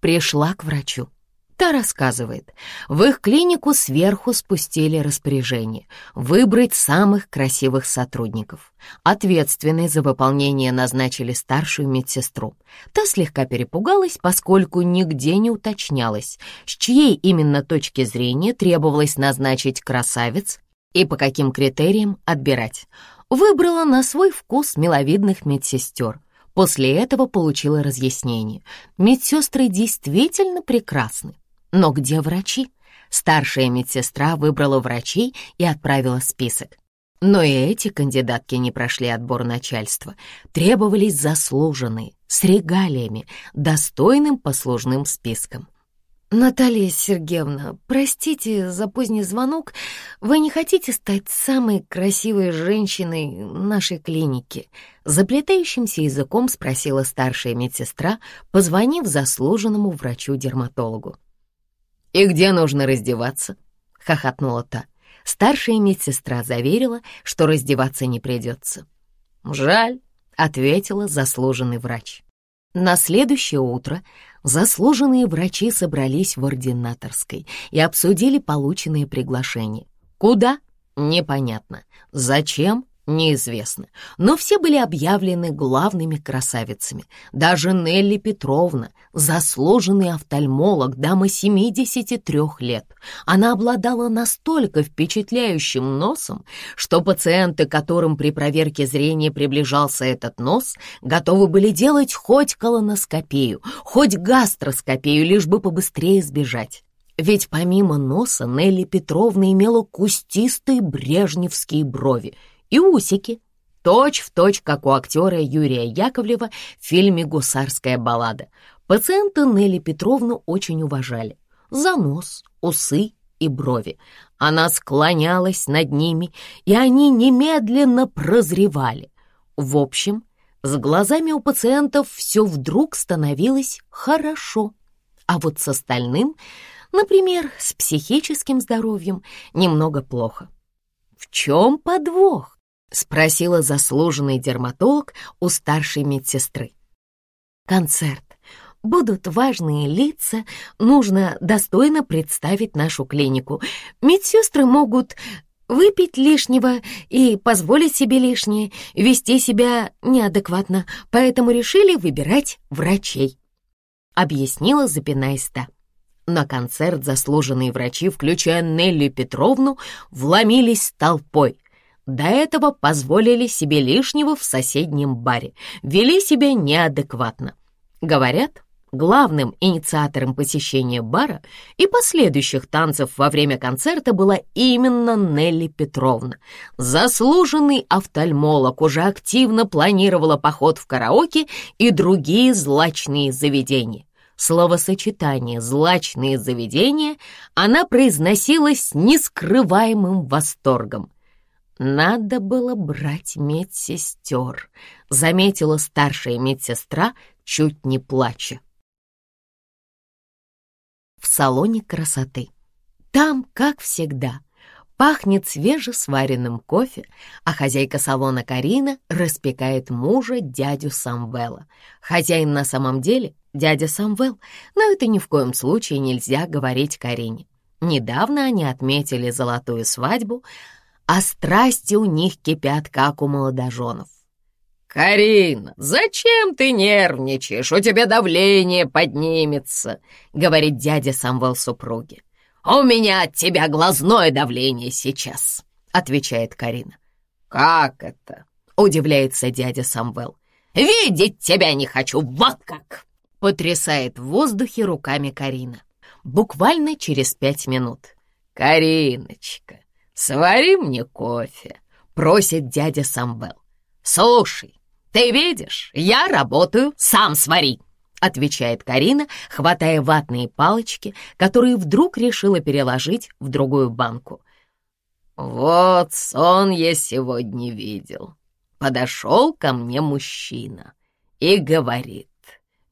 пришла к врачу. Та рассказывает, в их клинику сверху спустили распоряжение выбрать самых красивых сотрудников. Ответственной за выполнение назначили старшую медсестру. Та слегка перепугалась, поскольку нигде не уточнялось, с чьей именно точки зрения требовалось назначить красавец и по каким критериям отбирать. Выбрала на свой вкус миловидных медсестер. После этого получила разъяснение. Медсестры действительно прекрасны. Но где врачи? Старшая медсестра выбрала врачей и отправила список. Но и эти кандидатки не прошли отбор начальства. Требовались заслуженные, с регалиями, достойным послужным списком. «Наталья Сергеевна, простите за поздний звонок. Вы не хотите стать самой красивой женщиной нашей клиники?» Заплетающимся языком спросила старшая медсестра, позвонив заслуженному врачу-дерматологу. «И где нужно раздеваться?» — хохотнула та. Старшая медсестра заверила, что раздеваться не придется. «Жаль», — ответила заслуженный врач. На следующее утро заслуженные врачи собрались в ординаторской и обсудили полученные приглашения. Куда? Непонятно. Зачем? Неизвестно, но все были объявлены главными красавицами. Даже Нелли Петровна, заслуженный офтальмолог, дама 73 лет. Она обладала настолько впечатляющим носом, что пациенты, которым при проверке зрения приближался этот нос, готовы были делать хоть колоноскопию, хоть гастроскопию, лишь бы побыстрее сбежать. Ведь помимо носа Нелли Петровна имела кустистые брежневские брови — и усики, точь в точь, как у актера Юрия Яковлева в фильме «Гусарская баллада». Пациента Нелли Петровну очень уважали. За нос, усы и брови. Она склонялась над ними, и они немедленно прозревали. В общем, с глазами у пациентов все вдруг становилось хорошо. А вот с остальным, например, с психическим здоровьем, немного плохо. В чем подвох? — спросила заслуженный дерматолог у старшей медсестры. «Концерт. Будут важные лица, нужно достойно представить нашу клинику. Медсестры могут выпить лишнего и позволить себе лишнее, вести себя неадекватно, поэтому решили выбирать врачей», — объяснила, запинаясь та. На концерт заслуженные врачи, включая Нелли Петровну, вломились толпой — до этого позволили себе лишнего в соседнем баре, вели себя неадекватно. Говорят, главным инициатором посещения бара и последующих танцев во время концерта была именно Нелли Петровна. Заслуженный офтальмолог уже активно планировала поход в караоке и другие злачные заведения. Словосочетание «злачные заведения» она произносила с нескрываемым восторгом. Надо было брать медсестер, заметила старшая медсестра, чуть не плача. В салоне красоты. Там, как всегда, пахнет свежесваренным кофе, а хозяйка салона Карина распекает мужа дядю Самвела. Хозяин на самом деле дядя Самвел, но это ни в коем случае нельзя говорить Карине. Недавно они отметили золотую свадьбу, а страсти у них кипят, как у молодоженов. «Карина, зачем ты нервничаешь? У тебя давление поднимется», — говорит дядя Самвел супруге. «У меня от тебя глазное давление сейчас», — отвечает Карина. «Как это?» — удивляется дядя Самвел. «Видеть тебя не хочу, вот как!» — потрясает в воздухе руками Карина. Буквально через пять минут. «Кариночка, «Свари мне кофе», — просит дядя Самвел. «Слушай, ты видишь, я работаю, сам свари», — отвечает Карина, хватая ватные палочки, которые вдруг решила переложить в другую банку. «Вот сон я сегодня видел. Подошел ко мне мужчина и говорит,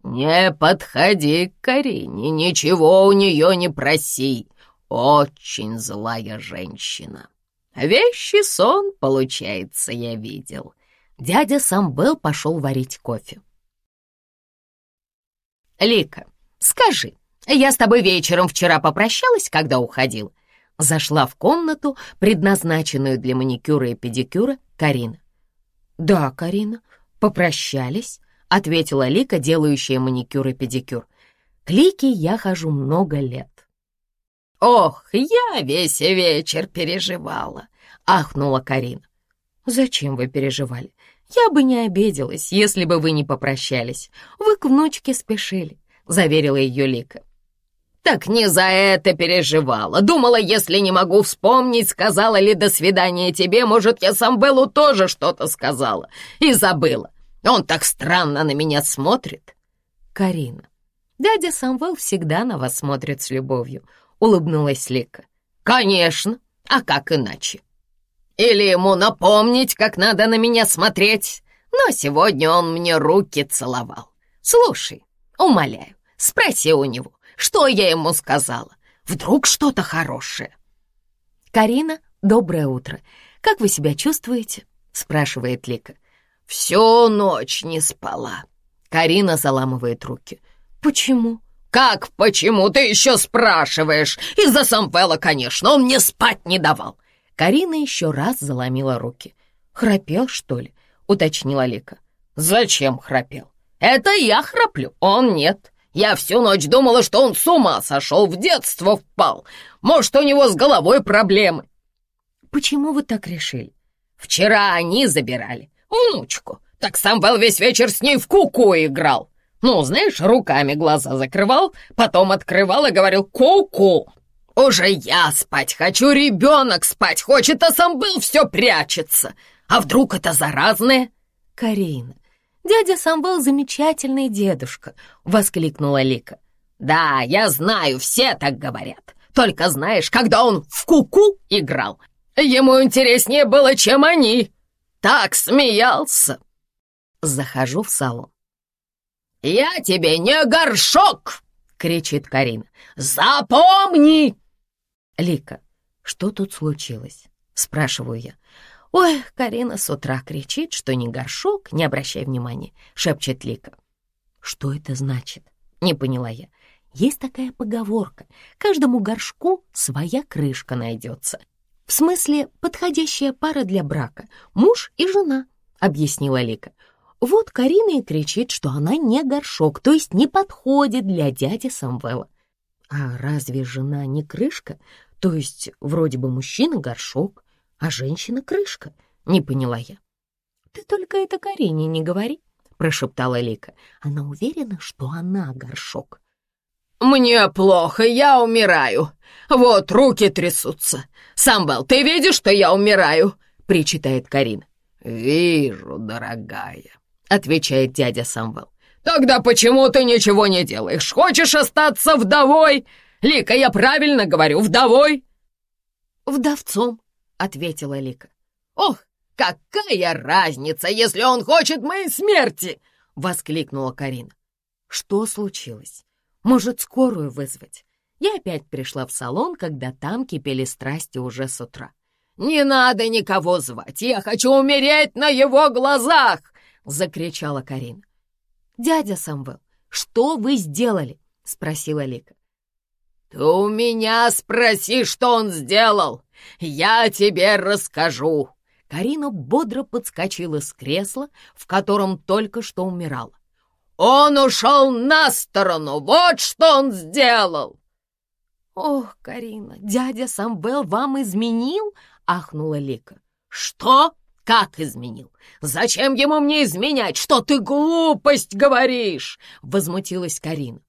«Не подходи к Карине, ничего у нее не проси, очень злая женщина. Вещий сон, получается, я видел. Дядя Самбел пошел варить кофе. «Лика, скажи, я с тобой вечером вчера попрощалась, когда уходила?» Зашла в комнату, предназначенную для маникюра и педикюра, Карина. «Да, Карина, попрощались», — ответила Лика, делающая маникюр и педикюр. «К Лике я хожу много лет». «Ох, я весь вечер переживала», — ахнула Карина. «Зачем вы переживали? Я бы не обиделась, если бы вы не попрощались. Вы к внучке спешили», — заверила ее Лика. «Так не за это переживала. Думала, если не могу вспомнить, сказала ли «до свидания» тебе, может, я сам тоже что-то сказала и забыла. Он так странно на меня смотрит». «Карина, дядя Самвел всегда на вас смотрит с любовью. — улыбнулась Лика. «Конечно, а как иначе? Или ему напомнить, как надо на меня смотреть? Но сегодня он мне руки целовал. Слушай, умоляю, спроси у него, что я ему сказала. Вдруг что-то хорошее?» «Карина, доброе утро. Как вы себя чувствуете?» — спрашивает Лика. «Всю ночь не спала». Карина заламывает руки. «Почему?» «Как, почему ты еще спрашиваешь? Из-за Самвела, конечно, он мне спать не давал!» Карина еще раз заломила руки. «Храпел, что ли?» — уточнила Лика. «Зачем храпел? Это я храплю, он нет. Я всю ночь думала, что он с ума сошел, в детство впал. Может, у него с головой проблемы». «Почему вы так решили?» «Вчера они забирали внучку. Так Самвел весь вечер с ней в куку -ку играл. Ну, знаешь, руками глаза закрывал, потом открывал и говорил «ку-ку». Уже я спать хочу, ребенок спать хочет, а сам был все прячется. А вдруг это заразное? Карина, дядя сам был замечательный дедушка, воскликнула Лика. Да, я знаю, все так говорят. Только знаешь, когда он в куку -ку играл, ему интереснее было, чем они. Так смеялся. Захожу в салон. «Я тебе не горшок!» — кричит Карина. «Запомни!» «Лика, что тут случилось?» — спрашиваю я. «Ой, Карина с утра кричит, что не горшок, не обращай внимания», — шепчет Лика. «Что это значит?» — не поняла я. «Есть такая поговорка. Каждому горшку своя крышка найдется. В смысле, подходящая пара для брака. Муж и жена», — объяснила Лика. Вот Карина и кричит, что она не горшок, то есть не подходит для дяди Самвела. А разве жена не крышка? То есть вроде бы мужчина горшок, а женщина крышка? Не поняла я. Ты только это Карине не говори, прошептала Лика. Она уверена, что она горшок. «Мне плохо, я умираю. Вот руки трясутся. Самвел, ты видишь, что я умираю?» — причитает Карина. «Вижу, дорогая», — отвечает дядя Самвел. «Тогда почему ты ничего не делаешь? Хочешь остаться вдовой? Лика, я правильно говорю, вдовой?» «Вдовцом», — ответила Лика. «Ох, какая разница, если он хочет моей смерти!» — воскликнула Карина. «Что случилось? Может, скорую вызвать?» Я опять пришла в салон, когда там кипели страсти уже с утра. «Не надо никого звать, я хочу умереть на его глазах!» — закричала Карина. «Дядя Самвел, что вы сделали?» — спросила Лика. «Ты у меня спроси, что он сделал. Я тебе расскажу». Карина бодро подскочила с кресла, в котором только что умирала. «Он ушел на сторону, вот что он сделал!» «Ох, Карина, дядя Самвел вам изменил?» — ахнула Лика. «Что?» Как изменил? Зачем ему мне изменять? Что ты глупость говоришь?» Возмутилась Карина.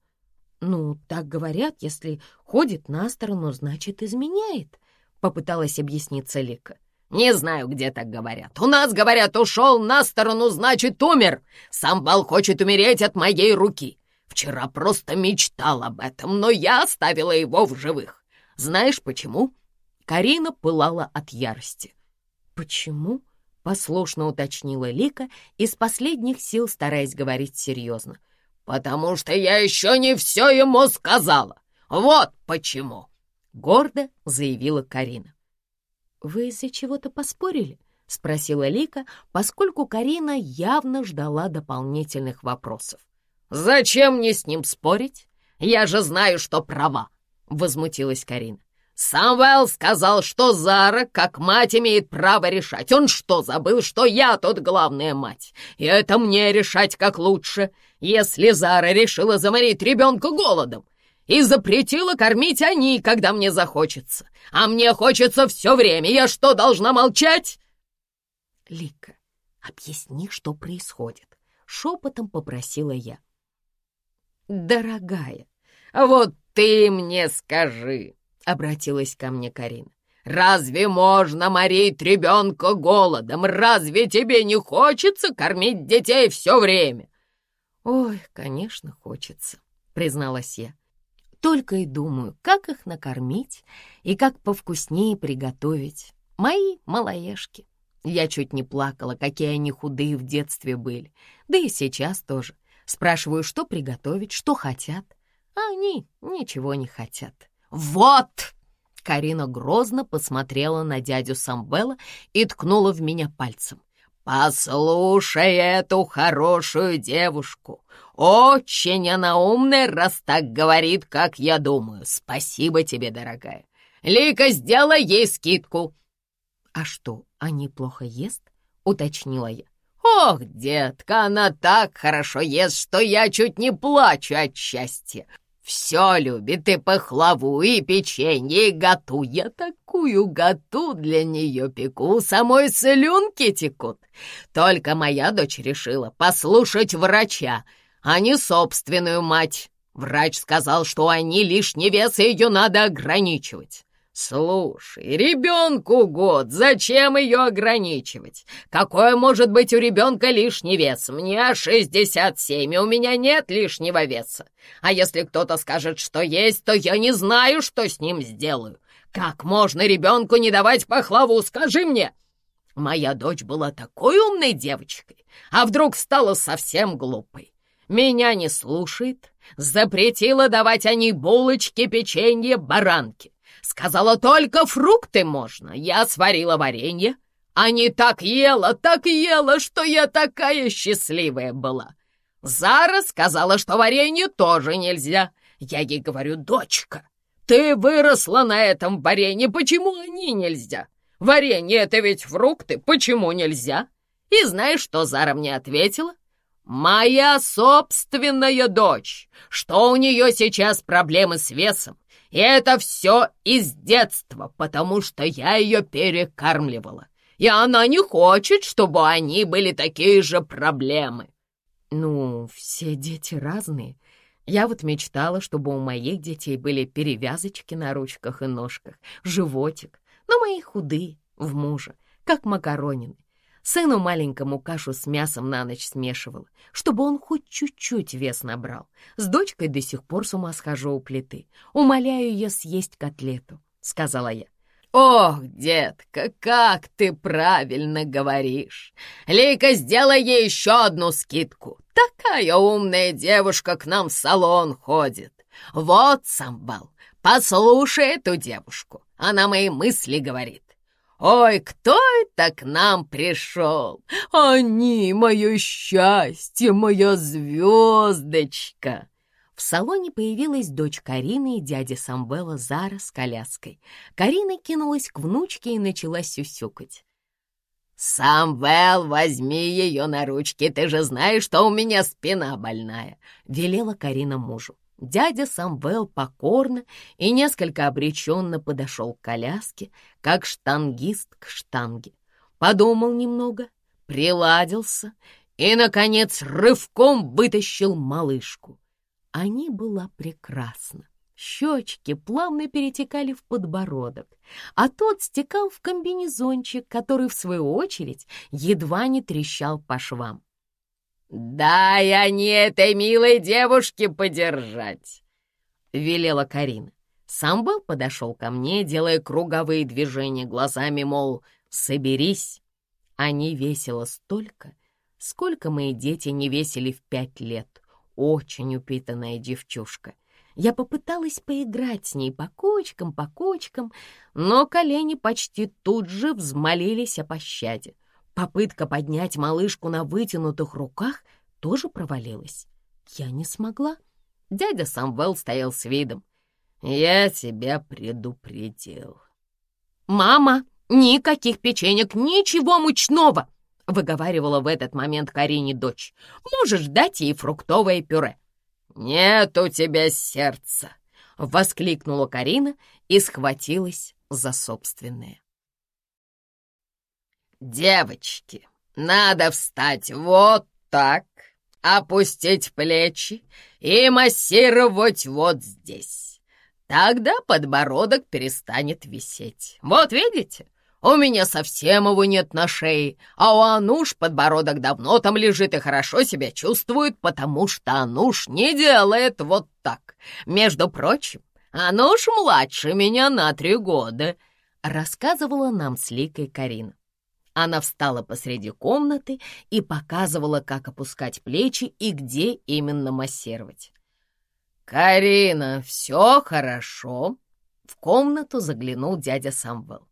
«Ну, так говорят, если ходит на сторону, значит, изменяет», — попыталась объясниться Лика. «Не знаю, где так говорят. У нас, говорят, ушел на сторону, значит, умер. Сам бал хочет умереть от моей руки. Вчера просто мечтал об этом, но я оставила его в живых. Знаешь почему?» Карина пылала от ярости. «Почему?» Послушно уточнила Лика, из последних сил стараясь говорить серьезно. «Потому что я еще не все ему сказала. Вот почему!» Гордо заявила Карина. «Вы из-за чего-то поспорили?» — спросила Лика, поскольку Карина явно ждала дополнительных вопросов. «Зачем мне с ним спорить? Я же знаю, что права!» — возмутилась Карина. «Самвел сказал, что Зара, как мать, имеет право решать. Он что, забыл, что я тут главная мать? И это мне решать как лучше, если Зара решила заморить ребенка голодом и запретила кормить они, когда мне захочется. А мне хочется все время. Я что, должна молчать?» «Лика, объясни, что происходит», — шепотом попросила я. «Дорогая, вот ты мне скажи», обратилась ко мне Карина. «Разве можно морить ребенка голодом? Разве тебе не хочется кормить детей все время?» «Ой, конечно, хочется», — призналась я. «Только и думаю, как их накормить и как повкуснее приготовить. Мои малоежки. Я чуть не плакала, какие они худые в детстве были. Да и сейчас тоже. Спрашиваю, что приготовить, что хотят. А они ничего не хотят. «Вот!» Карина грозно посмотрела на дядю Самвела и ткнула в меня пальцем. «Послушай эту хорошую девушку. Очень она умная, раз так говорит, как я думаю. Спасибо тебе, дорогая. Лика, сделай ей скидку». «А что, они плохо ест?» — уточнила я. «Ох, детка, она так хорошо ест, что я чуть не плачу от счастья. Все любит и пахлаву, и печенье, и готу. Я такую готу для нее пеку, самой слюнки текут. Только моя дочь решила послушать врача, а не собственную мать. Врач сказал, что они лишний вес, и ее надо ограничивать. «Слушай, ребенку год, зачем ее ограничивать? Какой может быть у ребенка лишний вес? Мне 67, и у меня нет лишнего веса. А если кто-то скажет, что есть, то я не знаю, что с ним сделаю. Как можно ребенку не давать пахлаву, скажи мне?» Моя дочь была такой умной девочкой, а вдруг стала совсем глупой. Меня не слушает, запретила давать они булочки, печенье, баранки. Сказала, только фрукты можно. Я сварила варенье, а не так ела, так ела, что я такая счастливая была. Зара сказала, что варенье тоже нельзя. Я ей говорю, дочка, ты выросла на этом варенье, почему они нельзя? Варенье — это ведь фрукты, почему нельзя? И знаешь, что Зара мне ответила? «Моя собственная дочь, что у нее сейчас проблемы с весом, и это все из детства, потому что я ее перекармливала. И она не хочет, чтобы они были такие же проблемы. Ну, все дети разные. Я вот мечтала, чтобы у моих детей были перевязочки на ручках и ножках, животик, но мои худые, в мужа, как макаронины. Сыну маленькому кашу с мясом на ночь смешивала, чтобы он хоть чуть-чуть вес набрал. С дочкой до сих пор с ума схожу у плиты. Умоляю ее съесть котлету, — сказала я. «Ох, детка, как ты правильно говоришь! Лейка, сделай ей еще одну скидку. Такая умная девушка к нам в салон ходит. Вот, Самбал, послушай эту девушку. Она мои мысли говорит. Ой, кто это к нам пришел? Они, мое счастье, моя звездочка!» В салоне появилась дочь Карины и дядя Самвела Зара с коляской. Карина кинулась к внучке и начала сюсюкать. «Самвел, возьми ее на ручки, ты же знаешь, что у меня спина больная», — велела Карина мужу. Дядя Самвел покорно и несколько обреченно подошел к коляске, как штангист к штанге. Подумал немного, приладился и, наконец, рывком вытащил малышку. Они была прекрасна. Щечки плавно перетекали в подбородок, а тот стекал в комбинезончик, который, в свою очередь, едва не трещал по швам. «Дай они этой милой девушке подержать!» — велела Карина. Самбал подошел ко мне, делая круговые движения глазами, мол, «соберись». Они весело столько, сколько мои дети не весили в пять лет. Очень упитанная девчушка. Я попыталась поиграть с ней по кочкам, по кочкам, но колени почти тут же взмолились о пощаде. Попытка поднять малышку на вытянутых руках тоже провалилась. Я не смогла. Дядя Самвел стоял с видом. «Я тебя предупредил». «Мама, никаких печенек, ничего мучного!» выговаривала в этот момент Карине дочь. «Можешь дать ей фруктовое пюре». «Нет у тебя сердца!» — воскликнула Карина и схватилась за собственное. «Девочки, надо встать вот так, опустить плечи и массировать вот здесь. Тогда подбородок перестанет висеть. Вот видите, у меня совсем его нет на шее, а у Ануш подбородок давно там лежит и хорошо себя чувствует, потому что Ануш не делает вот так. Между прочим, Ануш младше меня на три года», — рассказывала нам с Ликой Карина. Она встала посреди комнаты и показывала, как опускать плечи и где именно массировать. «Карина, все хорошо?» В комнату заглянул дядя Самвел.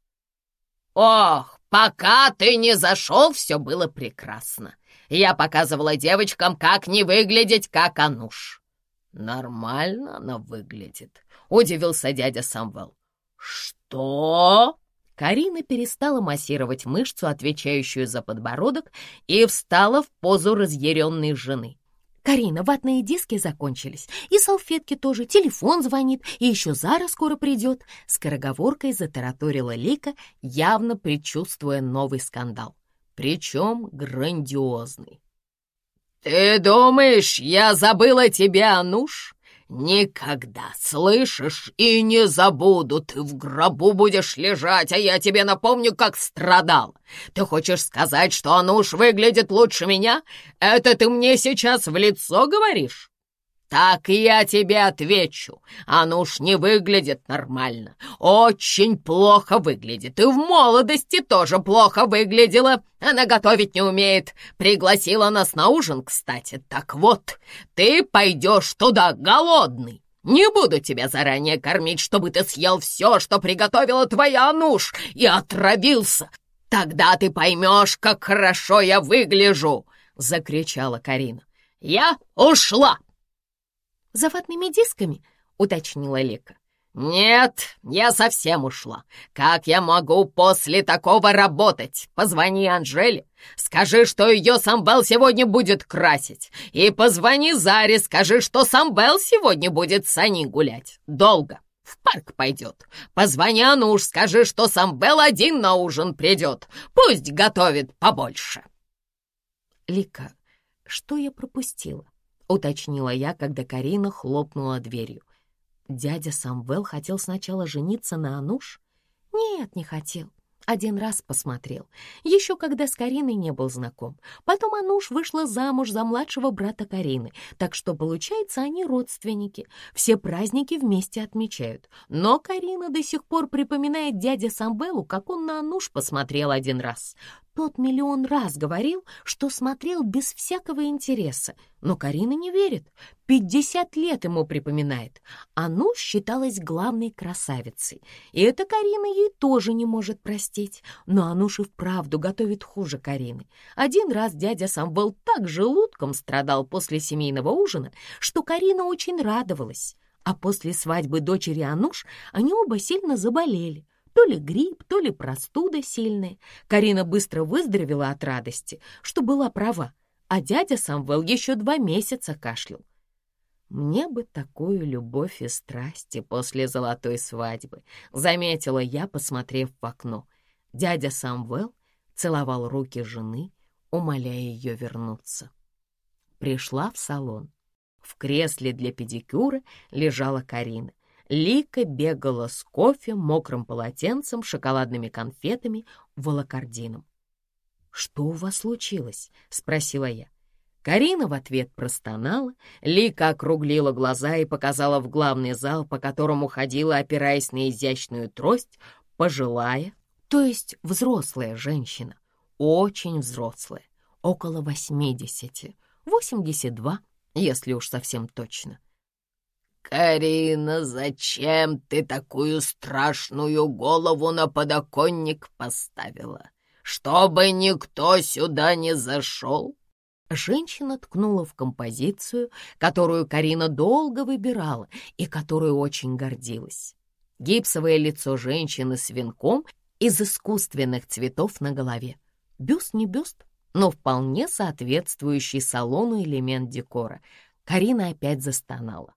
«Ох, пока ты не зашел, все было прекрасно. Я показывала девочкам, как не выглядеть, как Ануш». «Нормально она выглядит», — удивился дядя Самвел. «Что?» Карина перестала массировать мышцу, отвечающую за подбородок, и встала в позу разъяренной жены. «Карина, ватные диски закончились, и салфетки тоже, телефон звонит, и еще Зара скоро придет», — скороговоркой затараторила Лика, явно предчувствуя новый скандал. Причем грандиозный. «Ты думаешь, я забыла тебя, Ануш?» «Никогда, слышишь, и не забуду, ты в гробу будешь лежать, а я тебе напомню, как страдал. Ты хочешь сказать, что Ануш выглядит лучше меня? Это ты мне сейчас в лицо говоришь?» «Так я тебе отвечу. Оно уж не выглядит нормально. Очень плохо выглядит. И в молодости тоже плохо выглядела. Она готовить не умеет. Пригласила нас на ужин, кстати. Так вот, ты пойдешь туда голодный. Не буду тебя заранее кормить, чтобы ты съел все, что приготовила твоя Ануш, и отравился. Тогда ты поймешь, как хорошо я выгляжу!» — закричала Карина. «Я ушла!» За ватными дисками?» — уточнила Лика. «Нет, я совсем ушла. Как я могу после такого работать? Позвони Анжеле, скажи, что ее Самбел сегодня будет красить. И позвони Заре, скажи, что Самбел сегодня будет с Аней гулять. Долго. В парк пойдет. Позвони Ануш, скажи, что Самбел один на ужин придет. Пусть готовит побольше». «Лика, что я пропустила?» — уточнила я, когда Карина хлопнула дверью. Дядя Самвел хотел сначала жениться на Ануш? Нет, не хотел. Один раз посмотрел, еще когда с Кариной не был знаком. Потом Ануш вышла замуж за младшего брата Карины, так что, получается, они родственники. Все праздники вместе отмечают. Но Карина до сих пор припоминает дяде Самвелу, как он на Ануш посмотрел один раз. Тот миллион раз говорил, что смотрел без всякого интереса, но Карина не верит. Пятьдесят лет ему припоминает. Ану считалась главной красавицей, и это Карина ей тоже не может простить. Но Ануш и вправду готовит хуже Карины. Один раз дядя сам был так желудком страдал после семейного ужина, что Карина очень радовалась. А после свадьбы дочери Ануш они оба сильно заболели. То ли грипп, то ли простуда сильная. Карина быстро выздоровела от радости, что была права, а дядя Самвел еще два месяца кашлял. Мне бы такую любовь и страсти после золотой свадьбы, заметила я, посмотрев в окно. Дядя Самвел целовал руки жены, умоляя ее вернуться. Пришла в салон. В кресле для педикюра лежала Карина. Лика бегала с кофе, мокрым полотенцем, шоколадными конфетами, волокордином. «Что у вас случилось?» — спросила я. Карина в ответ простонала, Лика округлила глаза и показала в главный зал, по которому ходила, опираясь на изящную трость, пожилая, то есть взрослая женщина, очень взрослая, около восьмидесяти, восемьдесят два, если уж совсем точно. «Карина, зачем ты такую страшную голову на подоконник поставила? Чтобы никто сюда не зашел?» Женщина ткнула в композицию, которую Карина долго выбирала и которую очень гордилась. Гипсовое лицо женщины с венком из искусственных цветов на голове. Бюст не бюст, но вполне соответствующий салону элемент декора. Карина опять застонала.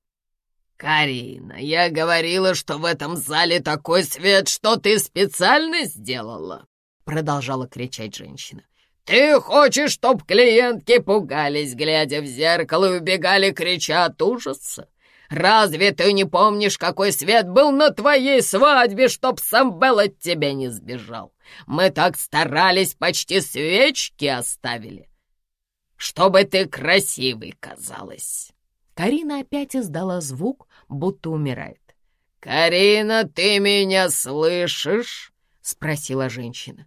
«Карина, я говорила, что в этом зале такой свет, что ты специально сделала!» Продолжала кричать женщина. «Ты хочешь, чтоб клиентки пугались, глядя в зеркало, и убегали, крича от ужаса? Разве ты не помнишь, какой свет был на твоей свадьбе, чтоб сам Белл от тебя не сбежал? Мы так старались, почти свечки оставили, чтобы ты красивой казалась». Карина опять издала звук, будто умирает. «Карина, ты меня слышишь?» — спросила женщина.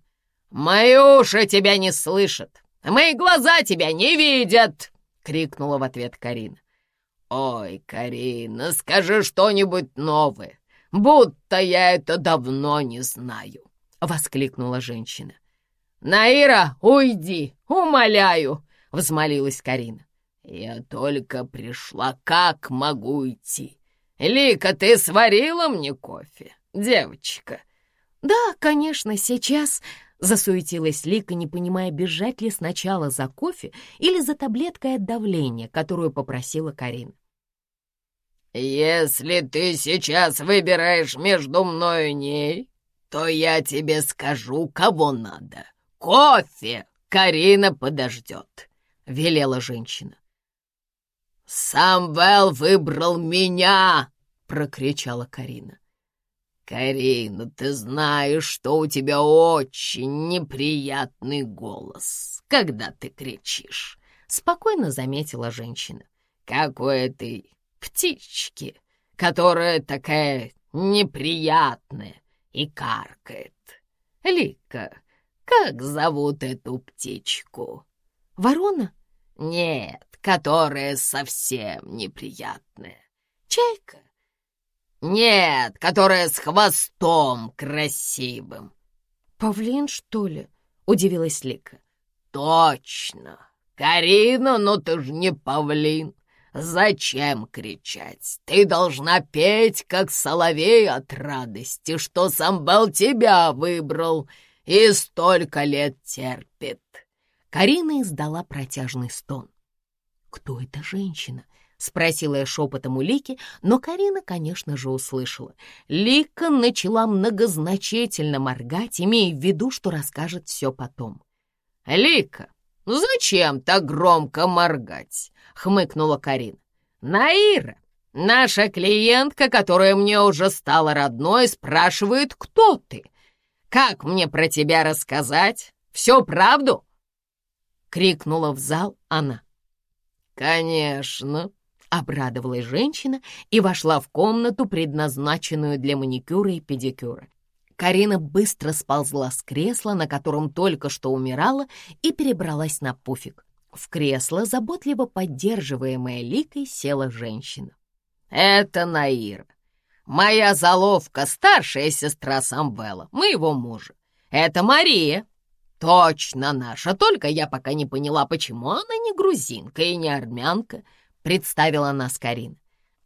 «Мои уши тебя не слышат, мои глаза тебя не видят!» — крикнула в ответ Карина. «Ой, Карина, скажи что-нибудь новое, будто я это давно не знаю!» — воскликнула женщина. «Наира, уйди, умоляю!» — взмолилась Карина. «Я только пришла, как могу идти? Лика, ты сварила мне кофе, девочка?» «Да, конечно, сейчас...» Засуетилась Лика, не понимая, бежать ли сначала за кофе или за таблеткой от давления, которую попросила Карина. «Если ты сейчас выбираешь между мной и ней, то я тебе скажу, кого надо. Кофе Карина подождет», — велела женщина. «Самвел выбрал меня!» — прокричала Карина. «Карина, ты знаешь, что у тебя очень неприятный голос, когда ты кричишь», — спокойно заметила женщина. «Какой ты птички, которая такая неприятная и каркает. Лика, как зовут эту птичку?» «Ворона?» «Нет, которая совсем неприятная. Чайка?» «Нет, которая с хвостом красивым». «Павлин, что ли?» — удивилась Лика. «Точно! Карина, но ты же не павлин. Зачем кричать? Ты должна петь, как соловей от радости, что сам Бал тебя выбрал и столько лет терпит». Карина издала протяжный стон. «Кто эта женщина?» — спросила я шепотом у Лики, но Карина, конечно же, услышала. Лика начала многозначительно моргать, имея в виду, что расскажет все потом. «Лика, зачем так громко моргать?» — хмыкнула Карина. «Наира, наша клиентка, которая мне уже стала родной, спрашивает, кто ты. Как мне про тебя рассказать? Всю правду?» — крикнула в зал она. «Конечно», Обрадовалась женщина и вошла в комнату, предназначенную для маникюра и педикюра. Карина быстро сползла с кресла, на котором только что умирала, и перебралась на пуфик. В кресло, заботливо поддерживаемая Ликой, села женщина. «Это Наира, моя заловка, старшая сестра Самвела, моего мужа. Это Мария, точно наша, только я пока не поняла, почему она не грузинка и не армянка». — представила нас Карин.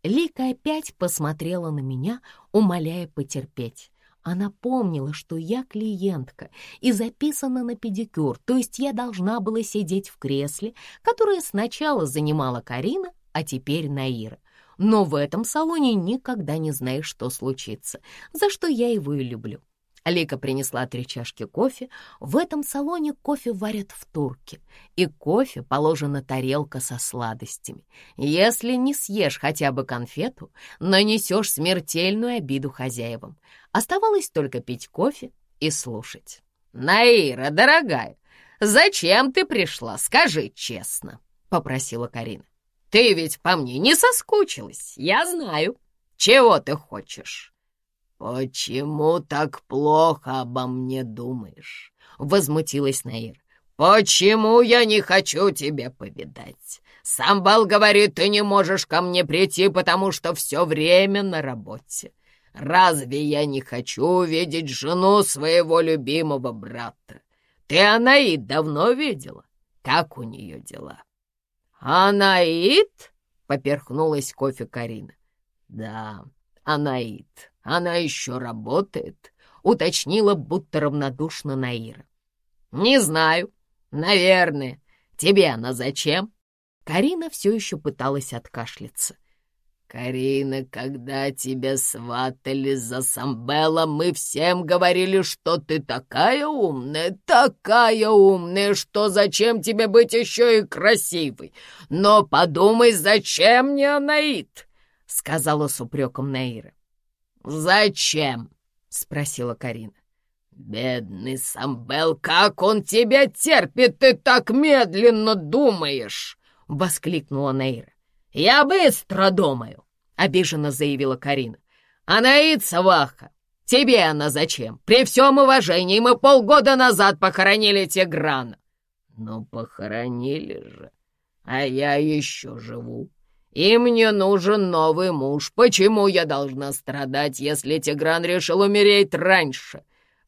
Лика опять посмотрела на меня, умоляя потерпеть. Она помнила, что я клиентка и записана на педикюр, то есть я должна была сидеть в кресле, которое сначала занимала Карина, а теперь Наира. Но в этом салоне никогда не знаешь, что случится, за что я его и люблю. Лика принесла три чашки кофе. В этом салоне кофе варят в турке, и кофе положена тарелка со сладостями. Если не съешь хотя бы конфету, нанесешь смертельную обиду хозяевам. Оставалось только пить кофе и слушать. «Наира, дорогая, зачем ты пришла, скажи честно», — попросила Карина. «Ты ведь по мне не соскучилась, я знаю. Чего ты хочешь?» «Почему так плохо обо мне думаешь?» — возмутилась Наир. «Почему я не хочу тебя повидать? Самбал говорит, ты не можешь ко мне прийти, потому что все время на работе. Разве я не хочу увидеть жену своего любимого брата? Ты Анаид давно видела? Как у нее дела?» «Анаит?» — поперхнулась кофе Карина. «Да, Анаит. Она еще работает?» — уточнила будто равнодушно Наира. «Не знаю. Наверное. Тебе она зачем?» Карина все еще пыталась откашляться. «Карина, когда тебя сватали за Самбела, мы всем говорили, что ты такая умная, такая умная, что зачем тебе быть еще и красивой. Но подумай, зачем мне Анаит?» — сказала с упреком Наира. «Зачем?» — спросила Карина. «Бедный Самбел, как он тебя терпит, ты так медленно думаешь!» — воскликнула Наира. «Я быстро думаю!» — обиженно заявила Карина. «Анаид Саваха, тебе она зачем? При всем уважении мы полгода назад похоронили Тиграна». «Ну, похоронили же, а я еще живу. И мне нужен новый муж. Почему я должна страдать, если Тигран решил умереть раньше?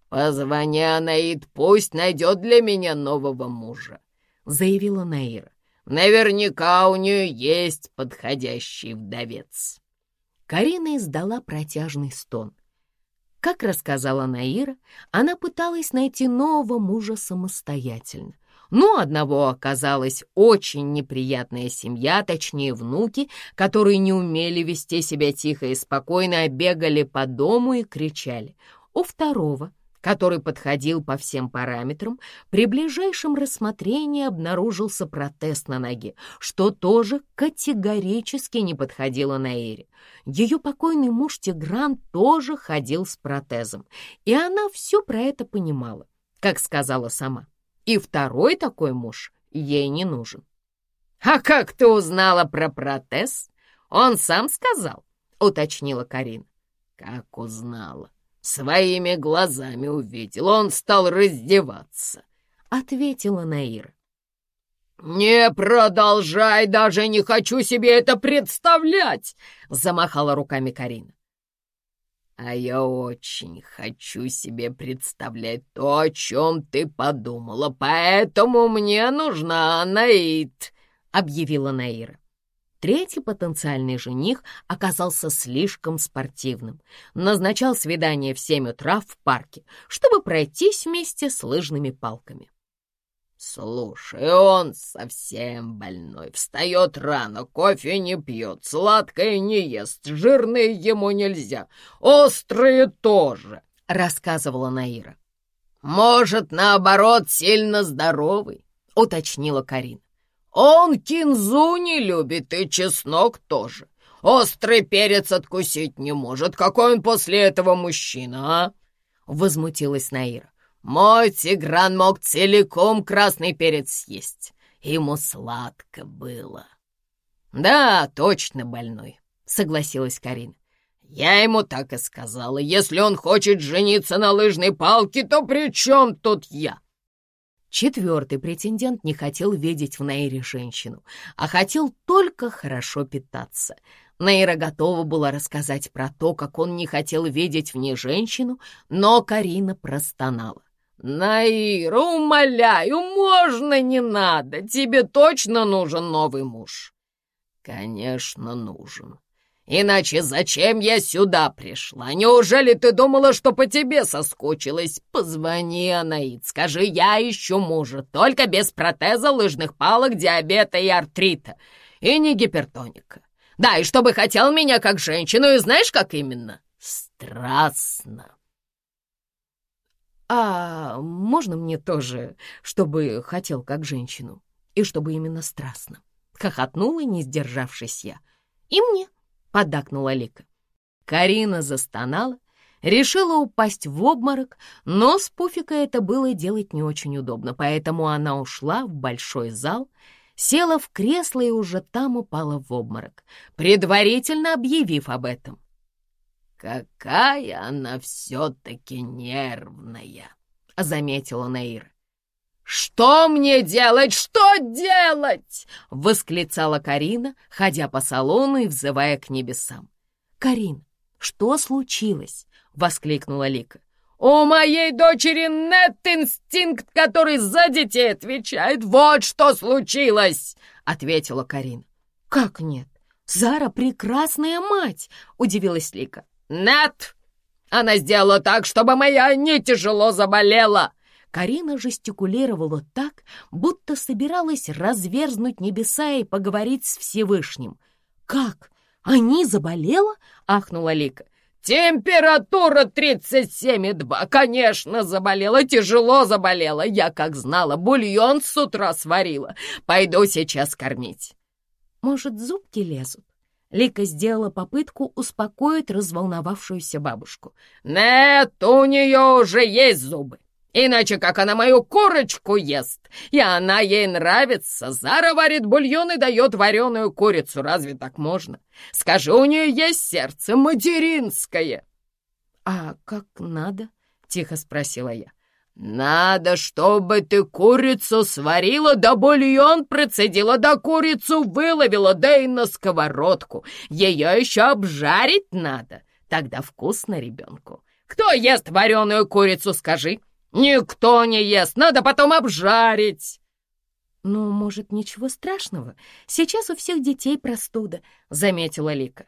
Позвони Анаид, пусть найдет для меня нового мужа», — заявила Наира. Наверняка у нее есть подходящий вдовец. Карина издала протяжный стон. Как рассказала Наира, она пыталась найти нового мужа самостоятельно. Но одного оказалась очень неприятная семья, точнее внуки, которые не умели вести себя тихо и спокойно, а бегали по дому и кричали. У второго который подходил по всем параметрам, при ближайшем рассмотрении обнаружился протез на ноге, что тоже категорически не подходило на Эре. Ее покойный муж Тигран тоже ходил с протезом, и она все про это понимала, как сказала сама. И второй такой муж ей не нужен. «А как ты узнала про протез? Он сам сказал?» — уточнила Карина. «Как узнала? Своими глазами увидел, он стал раздеваться, — ответила Наира. «Не продолжай, даже не хочу себе это представлять!» — замахала руками Карина. «А я очень хочу себе представлять то, о чем ты подумала, поэтому мне нужна Наид», — объявила Наира. Третий потенциальный жених оказался слишком спортивным. Назначал свидание в семь утра в парке, чтобы пройтись вместе с лыжными палками. «Слушай, он совсем больной, встает рано, кофе не пьет, сладкое не ест, жирные ему нельзя, острые тоже», — рассказывала Наира. «Может, наоборот, сильно здоровый», — уточнила Карина. Он кинзу не любит и чеснок тоже. Острый перец откусить не может. Какой он после этого мужчина, а?» Возмутилась Наира. «Мой Тигран мог целиком красный перец съесть. Ему сладко было». «Да, точно больной», — согласилась Карина. «Я ему так и сказала. Если он хочет жениться на лыжной палке, то при чем тут я?» Четвертый претендент не хотел видеть в Нейре женщину, а хотел только хорошо питаться. Нейра готова была рассказать про то, как он не хотел видеть в ней женщину, но Карина простонала. «Наира, умоляю, можно не надо, тебе точно нужен новый муж». «Конечно, нужен», Иначе зачем я сюда пришла? Неужели ты думала, что по тебе соскучилась? Позвони, Анаид, скажи, я ищу мужа, только без протеза, лыжных палок, диабета и артрита. И не гипертоника. Да, и чтобы хотел меня как женщину, и знаешь, как именно? Страстно. А можно мне тоже, чтобы хотел как женщину, и чтобы именно страстно? Хохотнула, не сдержавшись я. И мне. — поддакнула Лика. Карина застонала, решила упасть в обморок, но с Пуфика это было делать не очень удобно, поэтому она ушла в большой зал, села в кресло и уже там упала в обморок, предварительно объявив об этом. «Какая она все-таки нервная!» — заметила Наира. «Что мне делать? Что делать?» — восклицала Карина, ходя по салону и взывая к небесам. «Карин, что случилось?» — воскликнула Лика. У моей дочери нет инстинкт, который за детей отвечает. Вот что случилось!» — ответила Карина. «Как нет? Зара прекрасная мать!» — удивилась Лика. «Нет! Она сделала так, чтобы моя не тяжело заболела!» Карина жестикулировала так, будто собиралась разверзнуть небеса и поговорить с Всевышним. «Как? Они заболела?» — ахнула Лика. «Температура 37,2. Конечно, заболела, тяжело заболела. Я, как знала, бульон с утра сварила. Пойду сейчас кормить». «Может, зубки лезут?» Лика сделала попытку успокоить разволновавшуюся бабушку. «Нет, у нее уже есть зубы. Иначе как она мою курочку ест? И она ей нравится. Зара варит бульон и дает вареную курицу. Разве так можно? Скажи, у нее есть сердце материнское. А как надо? Тихо спросила я. «Надо, чтобы ты курицу сварила, да бульон процедила, да курицу выловила, да и на сковородку. Ее еще обжарить надо, тогда вкусно ребенку. Кто ест вареную курицу, скажи?» «Никто не ест, надо потом обжарить!» «Ну, может, ничего страшного? Сейчас у всех детей простуда», — заметила Лика.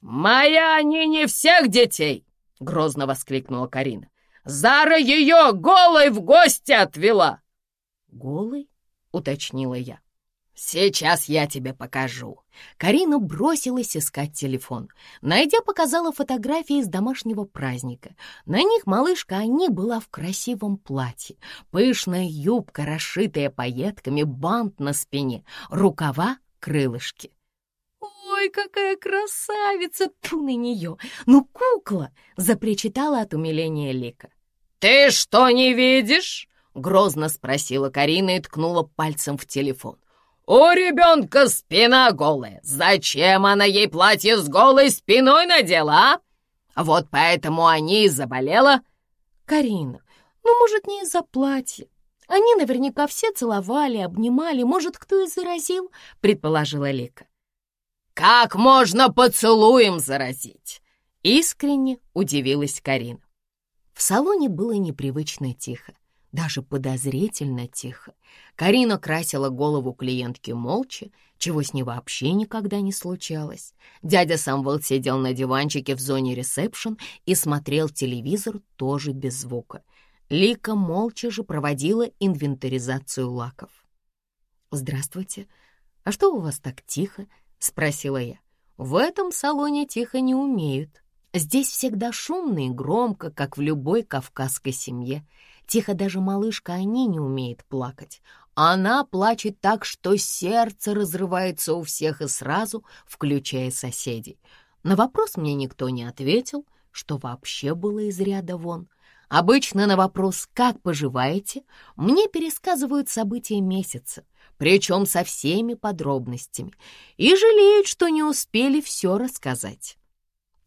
«Моя не не всех детей!» — грозно воскликнула Карина. «Зара ее голой в гости отвела!» «Голой?» — уточнила я. «Сейчас я тебе покажу». Карина бросилась искать телефон. Найдя, показала фотографии из домашнего праздника. На них малышка Ани была в красивом платье. Пышная юбка, расшитая пайетками, бант на спине, рукава, крылышки. «Ой, какая красавица! Ту на нее! Ну, кукла!» — запричитала от умиления Лика. «Ты что, не видишь?» — грозно спросила Карина и ткнула пальцем в телефон. «У ребенка спина голая. Зачем она ей платье с голой спиной надела, а? Вот поэтому они и заболела». «Карина, ну, может, не из-за платья. Они наверняка все целовали, обнимали. Может, кто и заразил?» — предположила Лика. «Как можно поцелуем заразить?» Искренне удивилась Карина. В салоне было непривычно тихо даже подозрительно тихо. Карина красила голову клиентки молча, чего с ней вообще никогда не случалось. Дядя Самвел сидел на диванчике в зоне ресепшн и смотрел телевизор тоже без звука. Лика молча же проводила инвентаризацию лаков. «Здравствуйте. А что у вас так тихо?» — спросила я. «В этом салоне тихо не умеют. Здесь всегда шумно и громко, как в любой кавказской семье. Тихо даже малышка Ани не умеет плакать. Она плачет так, что сердце разрывается у всех и сразу, включая соседей. На вопрос мне никто не ответил, что вообще было из ряда вон. Обычно на вопрос «Как поживаете?» мне пересказывают события месяца, причем со всеми подробностями, и жалеют, что не успели все рассказать.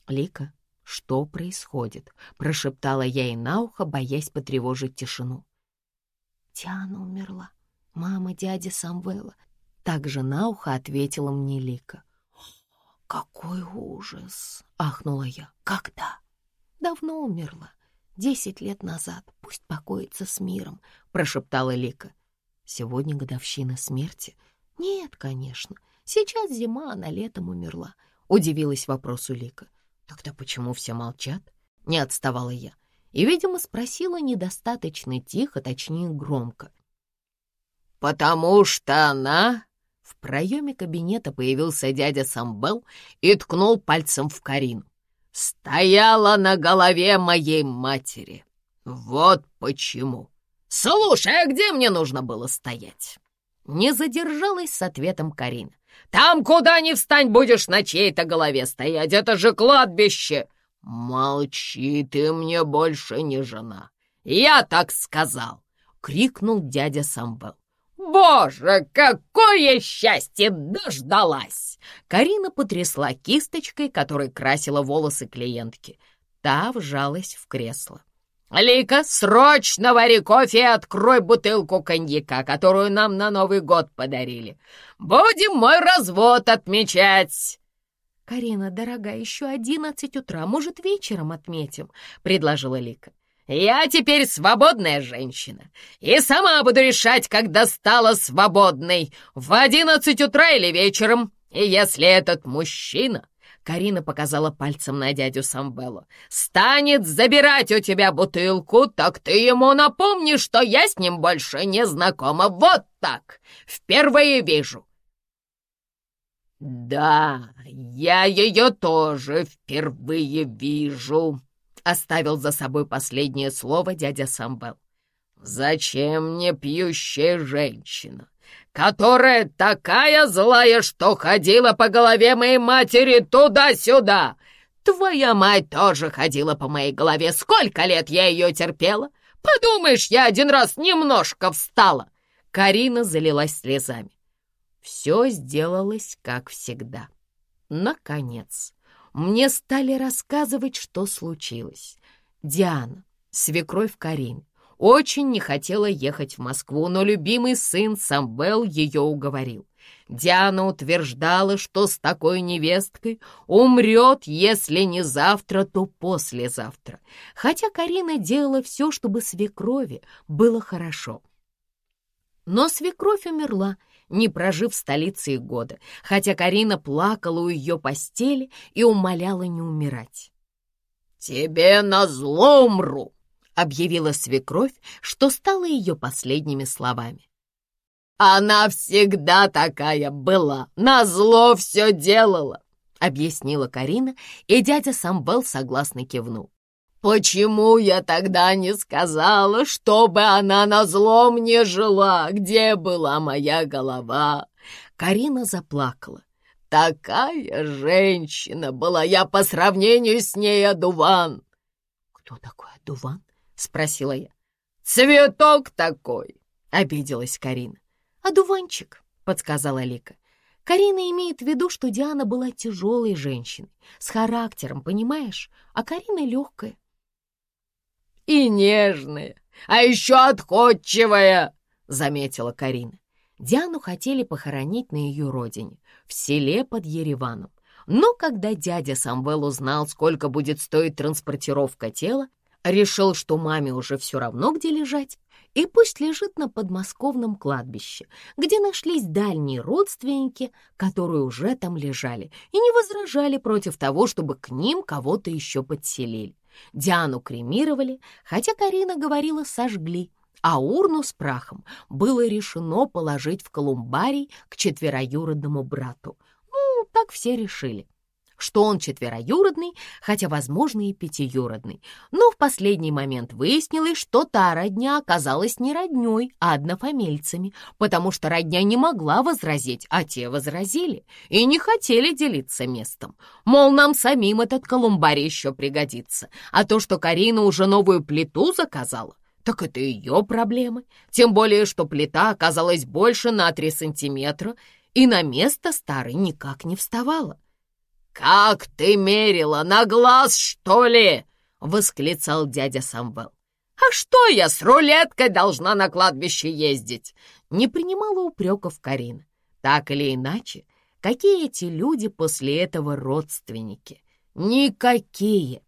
Лика, «Что происходит?» — прошептала я ей на ухо, боясь потревожить тишину. «Диана умерла. Мама дяди Самвела». Также на ухо ответила мне Лика. «Какой ужас!» — ахнула я. «Когда?» «Давно умерла. Десять лет назад. Пусть покоится с миром», — прошептала Лика. «Сегодня годовщина смерти?» «Нет, конечно. Сейчас зима, она летом умерла», — удивилась вопросу Лика. «Тогда почему все молчат?» — не отставала я. И, видимо, спросила недостаточно тихо, точнее, громко. «Потому что она...» В проеме кабинета появился дядя Самбел и ткнул пальцем в Карину. «Стояла на голове моей матери. Вот почему. Слушай, а где мне нужно было стоять?» Не задержалась с ответом Карина. Там, куда ни встань, будешь на чьей-то голове стоять. Это же кладбище!» «Молчи, ты мне больше не жена. Я так сказал!» — крикнул дядя Самвел. «Боже, какое счастье! Дождалась!» Карина потрясла кисточкой, которой красила волосы клиентки. Та вжалась в кресло. «Лика, срочно вари кофе и открой бутылку коньяка, которую нам на Новый год подарили. Будем мой развод отмечать!» «Карина, дорогая, еще одиннадцать утра, может, вечером отметим?» — предложила Лика. Я теперь свободная женщина и сама буду решать, когда стала свободной, в одиннадцать утра или вечером. И если этот мужчина Карина показала пальцем на дядю Самвелу. «Станет забирать у тебя бутылку, так ты ему напомни, что я с ним больше не знакома. Вот так! Впервые вижу!» «Да, я ее тоже впервые вижу», — оставил за собой последнее слово дядя Самвел. «Зачем мне пьющая женщина? Которая такая злая, что ходила по голове моей матери туда-сюда. Твоя мать тоже ходила по моей голове. Сколько лет я ее терпела? Подумаешь, я один раз немножко встала. Карина залилась слезами. Все сделалось как всегда. Наконец, мне стали рассказывать, что случилось. Диана, свекровь Карины, очень не хотела ехать в Москву, но любимый сын Самвел ее уговорил. Диана утверждала, что с такой невесткой умрет, если не завтра, то послезавтра. Хотя Карина делала все, чтобы свекрови было хорошо. Но свекровь умерла, не прожив в столице и года, хотя Карина плакала у ее постели и умоляла не умирать. «Тебе назло умру!» Объявила свекровь, что стало ее последними словами. «Она всегда такая была, назло все делала», — объяснила Карина, и дядя Самвел согласно кивнул. «Почему я тогда не сказала, чтобы она назло мне жила? Где была моя голова?» Карина заплакала. «Такая женщина была я по сравнению с ней, Адуван!» «Кто такой Адуван?» — спросила я. «Цветок такой!» — обиделась Карина. «Одуванчик», — подсказала Лика. Карина имеет в виду, что Диана была тяжелой женщиной, с характером, понимаешь, а Карина легкая. «И нежная, а еще отходчивая», — заметила Карина. Диану хотели похоронить на ее родине, в селе под Ереваном. Но когда дядя Самвел узнал, сколько будет стоить транспортировка тела, Решил, что маме уже все равно, где лежать, и пусть лежит на подмосковном кладбище, где нашлись дальние родственники, которые уже там лежали, и не возражали против того, чтобы к ним кого-то еще подселили. Диану кремировали, хотя Карина говорила «сожгли», а урну с прахом было решено положить в колумбарий к четвероюродному брату. Ну, так все решили что он четвероюродный, хотя, возможно, и пятиюродный. Но в последний момент выяснилось, что та родня оказалась не роднёй, а однофамильцами, потому что родня не могла возразить, а те возразили и не хотели делиться местом. Мол, нам самим этот колумбарий еще пригодится, а то, что Карина уже новую плиту заказала, так это ее проблемы. Тем более, что плита оказалась больше на три сантиметра и на место старой никак не вставала. «Как ты мерила? На глаз, что ли?» — восклицал дядя Самвел. «А что я с рулеткой должна на кладбище ездить?» Не принимала упреков Карина. Так или иначе, какие эти люди после этого родственники? Никакие.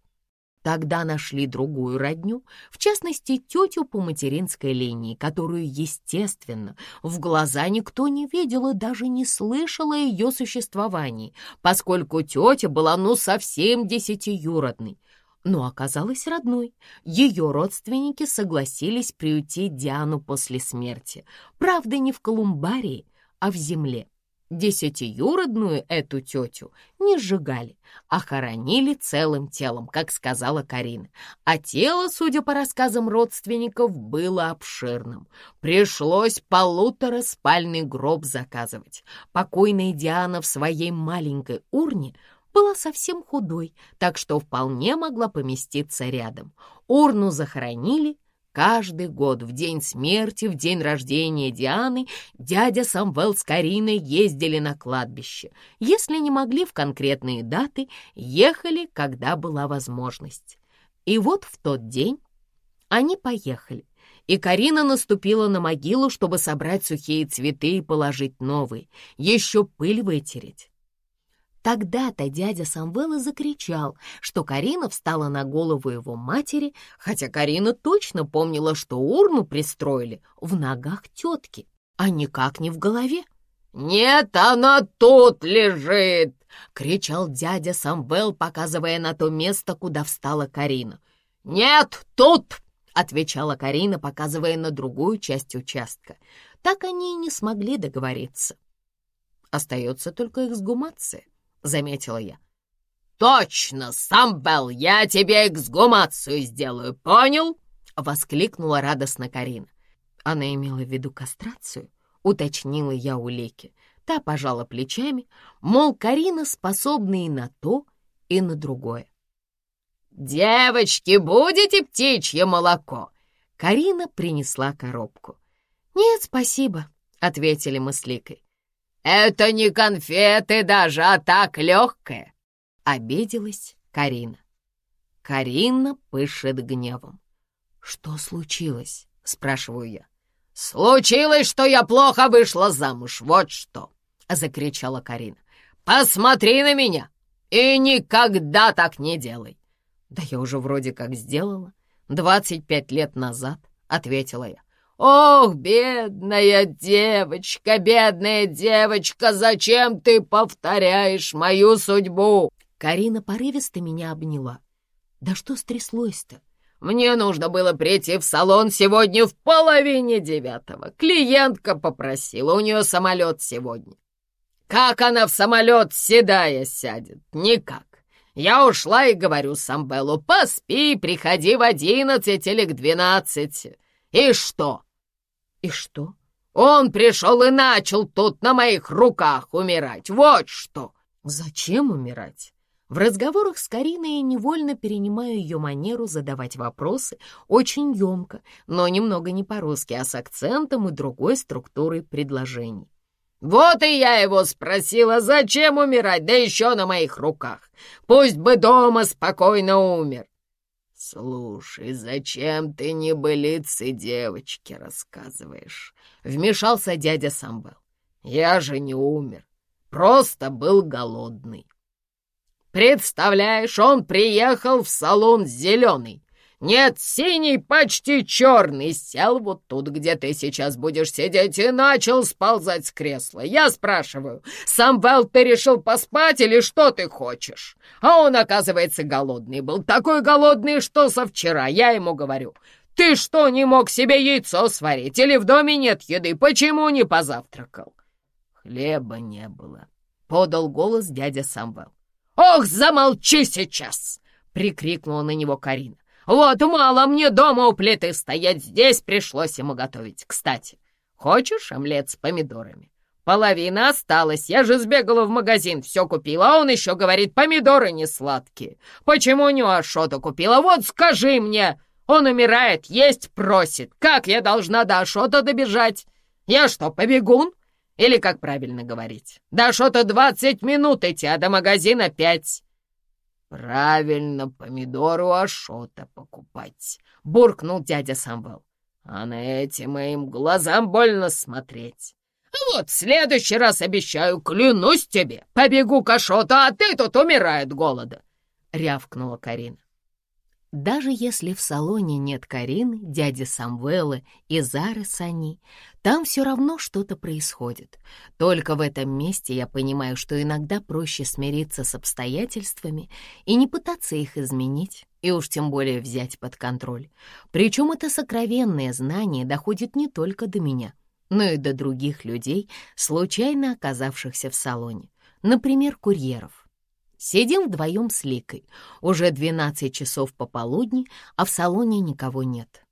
Тогда нашли другую родню, в частности, тетю по материнской линии, которую, естественно, в глаза никто не видел и даже не слышал о ее существовании, поскольку тетя была ну совсем десятиюродной. Но оказалась родной. Ее родственники согласились приютить Диану после смерти. Правда, не в Колумбарии, а в земле. Десятиюродную эту тетю не сжигали, а хоронили целым телом, как сказала Карина. А тело, судя по рассказам родственников, было обширным. Пришлось полутора спальный гроб заказывать. Покойная Диана в своей маленькой урне была совсем худой, так что вполне могла поместиться рядом. Урну захоронили, Каждый год в день смерти, в день рождения Дианы, дядя Самвел с Кариной ездили на кладбище. Если не могли в конкретные даты, ехали, когда была возможность. И вот в тот день они поехали, и Карина наступила на могилу, чтобы собрать сухие цветы и положить новые, еще пыль вытереть. Тогда-то дядя Самвела закричал, что Карина встала на голову его матери, хотя Карина точно помнила, что урну пристроили в ногах тетки, а никак не в голове. «Нет, она тут лежит!» — кричал дядя Самвел, показывая на то место, куда встала Карина. «Нет, тут!» — отвечала Карина, показывая на другую часть участка. Так они и не смогли договориться. Остается только эксгумация, — заметила я. «Точно, Самвел, я тебе эксгумацию сделаю, понял?» — воскликнула радостно Карина. Она имела в виду кастрацию, уточнила я у Леки. Та пожала плечами, мол, Карина способна и на то, и на другое. «Девочки, будете птичье молоко?» Карина принесла коробку. «Нет, спасибо», — ответили мы с Ликой. «Это не конфеты даже, а так легкое», — обиделась Карина. Карина пышет гневом. «Что случилось?» — спрашиваю я. «Случилось, что я плохо вышла замуж, вот что!» — закричала Карина. «Посмотри на меня и никогда так не делай!» «Да я уже вроде как сделала. Двадцать пять лет назад», — ответила я. «Ох, бедная девочка, бедная девочка, зачем ты повторяешь мою судьбу?» Карина порывисто меня обняла. «Да что стряслось-то?» Мне нужно было прийти в салон сегодня в половине девятого. Клиентка попросила, у нее самолет сегодня. Как она в самолет седая сядет? Никак. Я ушла и говорю Самбеллу, поспи, приходи в одиннадцать или к двенадцати. И что? И что? Он пришел и начал тут на моих руках умирать. Вот что. Зачем умирать? В разговорах с Кариной я невольно перенимаю ее манеру задавать вопросы очень емко, но немного не по-русски, а с акцентом и другой структурой предложений. «Вот и я его спросила, зачем умирать, да еще на моих руках? Пусть бы дома спокойно умер». «Слушай, зачем ты не небылицы девочке рассказываешь?» — вмешался дядя Самбел. «Я же не умер, просто был голодный». Представляешь, он приехал в салон зеленый. Нет, синий, почти черный. Сел вот тут, где ты сейчас будешь сидеть, и начал сползать с кресла. Я спрашиваю, Самвел, ты решил поспать или что ты хочешь? А он, оказывается, голодный был. Такой голодный, что со вчера. Я ему говорю, ты что, не мог себе яйцо сварить? Или в доме нет еды? Почему не позавтракал? Хлеба не было, — подал голос дядя Самвел. «Ох, замолчи сейчас!» — прикрикнула на него Карина. «Вот мало мне дома у плиты стоять, здесь пришлось ему готовить. Кстати, хочешь омлет с помидорами? Половина осталась, я же сбегала в магазин, все купила, а он еще говорит, помидоры не сладкие. Почему не Ашота купила? Вот скажи мне!» Он умирает, есть просит. Как я должна до Ашота добежать? Я что, побегун? Или, как правильно говорить, да что-то двадцать минут идти, а до магазина пять. Правильно, помидору Ашота покупать, буркнул дядя Самвел. А на эти моим глазам больно смотреть. Вот, в следующий раз обещаю, клянусь тебе, побегу к Ашоту, а ты тут умирай от голода, рявкнула Карина. Даже если в салоне нет Карины, дяди Самвела и Зары Сани, там все равно что-то происходит. Только в этом месте я понимаю, что иногда проще смириться с обстоятельствами и не пытаться их изменить, и уж тем более взять под контроль. Причем это сокровенное знание доходит не только до меня, но и до других людей, случайно оказавшихся в салоне, например, курьеров. Сидим вдвоем с Ликой. Уже 12 часов пополудни, а в салоне никого нет.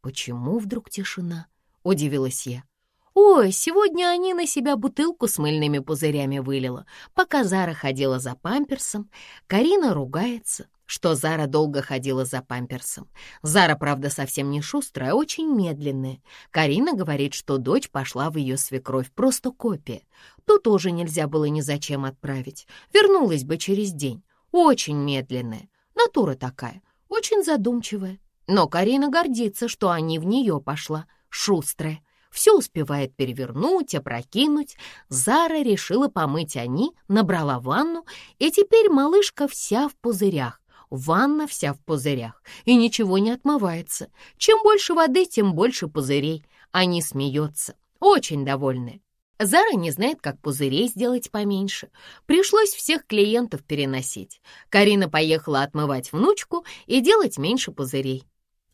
«Почему вдруг тишина?» — удивилась я. «Ой, сегодня они на себя бутылку с мыльными пузырями вылила, пока Зара ходила за памперсом. Карина ругается, что Зара долго ходила за памперсом. Зара, правда, совсем не шустрая, а очень медленная. Карина говорит, что дочь пошла в ее свекровь, просто копия. Тут тоже нельзя было ни зачем отправить. Вернулась бы через день. Очень медленная. Натура такая, очень задумчивая. Но Карина гордится, что они в нее пошла, шустрая. все успевает перевернуть, опрокинуть. Зара решила помыть они, набрала ванну, и теперь малышка вся в пузырях. Ванна вся в пузырях, и ничего не отмывается. Чем больше воды, тем больше пузырей. Они смеются, очень довольны. Зара не знает, как пузырей сделать поменьше. Пришлось всех клиентов переносить. Карина поехала отмывать внучку и делать меньше пузырей.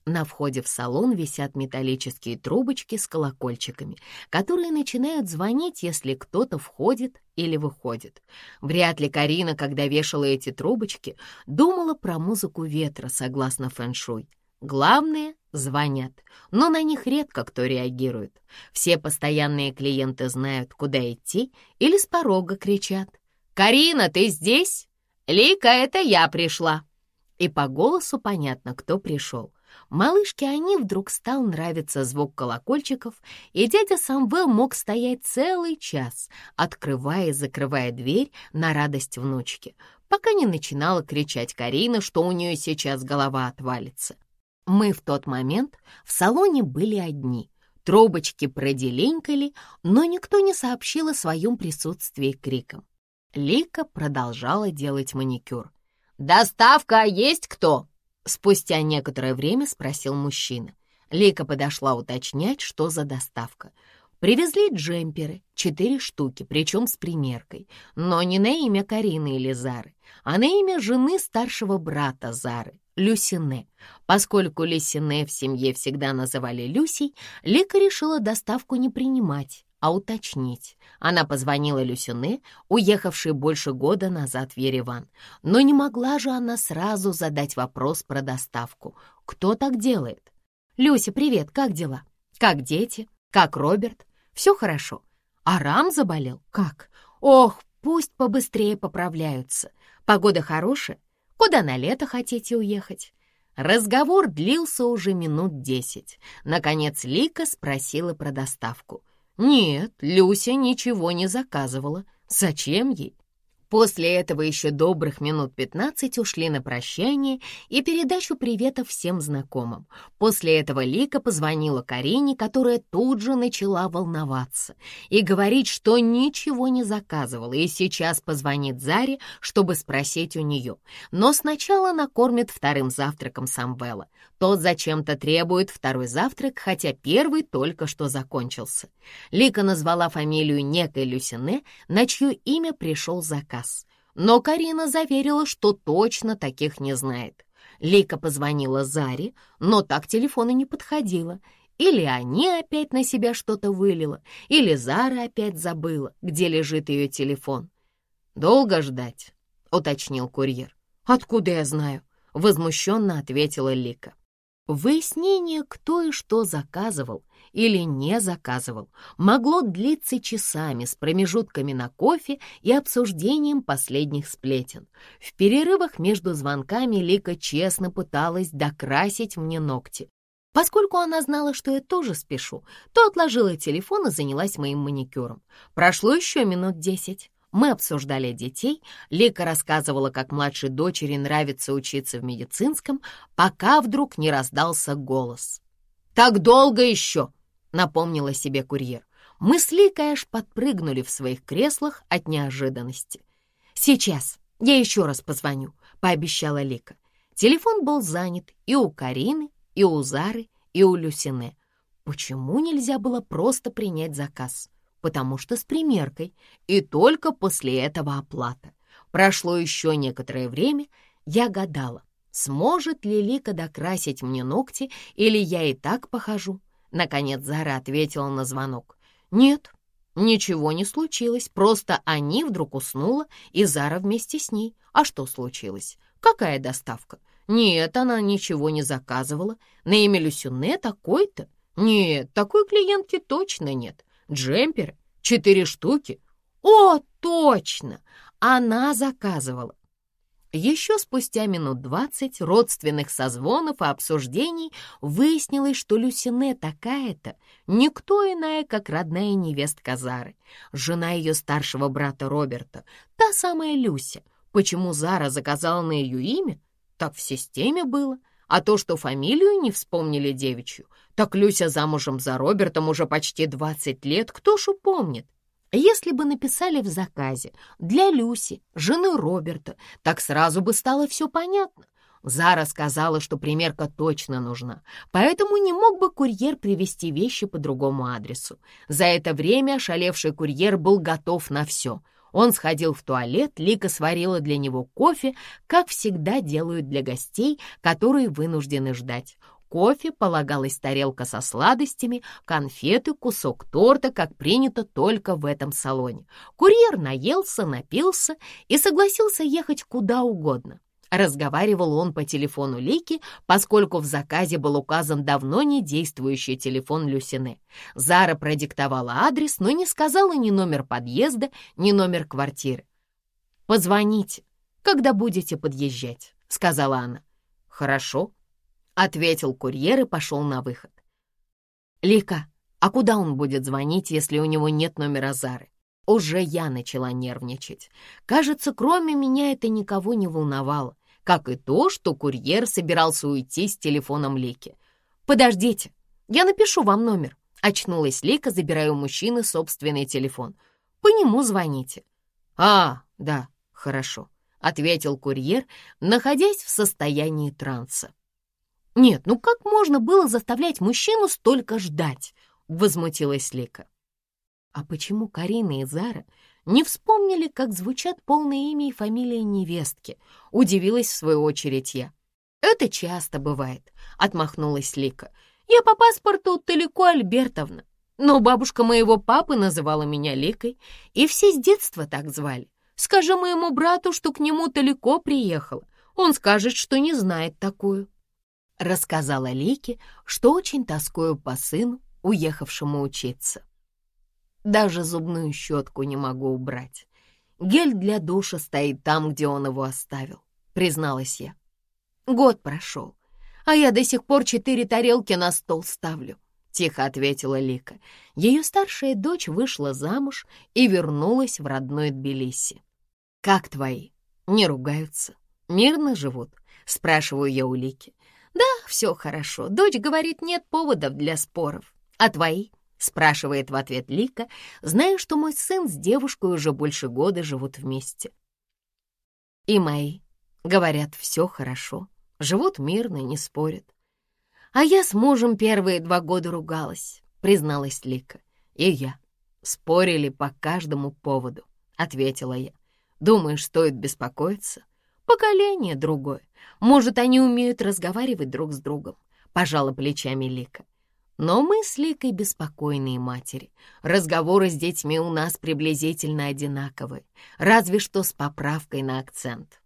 На входе в салон висят металлические трубочки с колокольчиками, которые начинают звонить, если кто-то входит или выходит. Вряд ли Карина, когда вешала эти трубочки, думала про музыку ветра, согласно фэншуй. Главное — звонят, но на них редко кто реагирует. Все постоянные клиенты знают, куда идти или с порога кричат. «Карина, ты здесь? Лика, это я пришла!» И по голосу понятно, кто пришел. Малышке они вдруг стал нравиться звук колокольчиков, и дядя Самвел мог стоять целый час, открывая и закрывая дверь на радость внучки, пока не начинала кричать Карина, что у нее сейчас голова отвалится. Мы в тот момент в салоне были одни. Трубочки проделенькали, но никто не сообщил о своем присутствии криком. Лика продолжала делать маникюр. «Доставка есть кто?» Спустя некоторое время спросил мужчина. Лика подошла уточнять, что за доставка. Привезли джемперы, четыре штуки, причем с примеркой, но не на имя Карины или Зары, а на имя жены старшего брата Зары, Люсине. Поскольку Люсине в семье всегда называли Люсей, Лика решила доставку не принимать, а уточнить. Она позвонила Люсюне, уехавшей больше года назад в Ереван. Но не могла же она сразу задать вопрос про доставку. Кто так делает? «Люся, привет, как дела? Как дети? Как Роберт? Все хорошо. А Рам заболел? Как? Ох, пусть побыстрее поправляются. Погода хорошая? Куда на лето хотите уехать?» Разговор длился уже минут десять. Наконец Лика спросила про доставку — нет, Люся ничего не заказывала. Зачем ей? После этого еще добрых минут пятнадцать ушли на прощание и передачу приветов всем знакомым. После этого Лика позвонила Карине, которая тут же начала волноваться и говорить, что ничего не заказывала, и сейчас позвонит Заре, чтобы спросить у нее. Но сначала накормит вторым завтраком Самвела. Тот зачем-то требует второй завтрак, хотя первый только что закончился. Лика назвала фамилию некой Люсине, на чье имя пришел заказ раз, но Карина заверила, что точно таких не знает. Лика позвонила Заре, но так телефона не подходила. Или они опять на себя что-то вылила, или Зара опять забыла, где лежит ее телефон. «Долго ждать?» — уточнил курьер. «Откуда я знаю?» — возмущенно ответила Лика. Выяснение, кто и что заказывал или не заказывал, могло длиться часами с промежутками на кофе и обсуждением последних сплетен. В перерывах между звонками Лика честно пыталась докрасить мне ногти. Поскольку она знала, что я тоже спешу, то отложила телефон и занялась моим маникюром. Прошло еще минут десять. Мы обсуждали детей, Лика рассказывала, как младшей дочери нравится учиться в медицинском, пока вдруг не раздался голос. «Так долго еще!» — напомнила себе курьер. Мы с Ликой аж подпрыгнули в своих креслах от неожиданности. «Сейчас я еще раз позвоню», — пообещала Лика. Телефон был занят и у Карины, и у Зары, и у Люсине. Почему нельзя было просто принять заказ? потому что с примеркой, и только после этого оплата. Прошло еще некоторое время, я гадала, сможет ли Лика докрасить мне ногти, или я и так похожу. Наконец Зара ответила на звонок. «Нет, ничего не случилось, просто они вдруг уснула, и Зара вместе с ней. А что случилось? Какая доставка? Нет, она ничего не заказывала. На имя Люсюне такой-то? Нет, такой клиентки точно нет. Джемперы? Четыре штуки? О, точно! Она заказывала. Еще спустя минут двадцать родственных созвонов и обсуждений выяснилось, что Люсине такая-то никто иная, как родная невестка Зары, жена ее старшего брата Роберта, та самая Люся. Почему Зара заказала на ее имя? Так в системе было — А то, что фамилию не вспомнили девичью, так Люся замужем за Робертом уже почти 20 лет, кто ж упомнит? Если бы написали в заказе «Для Люси, жены Роберта», так сразу бы стало все понятно. Зара сказала, что примерка точно нужна, поэтому не мог бы курьер привезти вещи по другому адресу. За это время ошалевший курьер был готов на все. Он сходил в туалет, Лика сварила для него кофе, как всегда делают для гостей, которые вынуждены ждать. Кофе, полагалась тарелка со сладостями, конфеты, кусок торта, как принято только в этом салоне. Курьер наелся, напился и согласился ехать куда угодно. Разговаривал он по телефону Лики, поскольку в заказе был указан давно не действующий телефон Люсине. Зара продиктовала адрес, но не сказала ни номер подъезда, ни номер квартиры. «Позвоните, когда будете подъезжать», — сказала она. «Хорошо», — ответил курьер и пошел на выход. «Лика, а куда он будет звонить, если у него нет номера Зары?» Уже я начала нервничать. Кажется, кроме меня это никого не волновало как и то, что курьер собирался уйти с телефоном Лики. «Подождите, я напишу вам номер», — очнулась Лика, забирая у мужчины собственный телефон. «По нему звоните». «А, да, хорошо», — ответил курьер, находясь в состоянии транса. «Нет, ну как можно было заставлять мужчину столько ждать?» — возмутилась Лика. «А почему Карина и Зара не вспомнили, как звучат полное имя и фамилия невестки. Удивилась в свою очередь я. «Это часто бывает», — отмахнулась Лика. «Я по паспорту Талико Альбертовна, но бабушка моего папы называла меня Ликой, и все с детства так звали. Скажи моему брату, что к нему Талико приехала. Он скажет, что не знает такую». Рассказала Лике, что очень тоскую по сыну, уехавшему учиться. Даже зубную щетку не могу убрать. Гель для душа стоит там, где он его оставил, призналась я. Год прошел, а я до сих пор четыре тарелки на стол ставлю, тихо ответила Лика. Ее старшая дочь вышла замуж и вернулась в родной Тбилиси. Как твои? Не ругаются? Мирно живут? Спрашиваю я у Лики. Да, все хорошо. Дочь говорит, нет поводов для споров. А твои? спрашивает в ответ Лика, зная, что мой сын с девушкой уже больше года живут вместе. И мои, говорят, все хорошо, живут мирно, не спорят. А я с мужем первые два года ругалась, призналась Лика. И я. Спорили по каждому поводу, ответила я. Думаешь, стоит беспокоиться? Поколение другое. Может, они умеют разговаривать друг с другом, пожала плечами Лика. Но мы с Ликой беспокойные матери. Разговоры с детьми у нас приблизительно одинаковые, разве что с поправкой на акцент.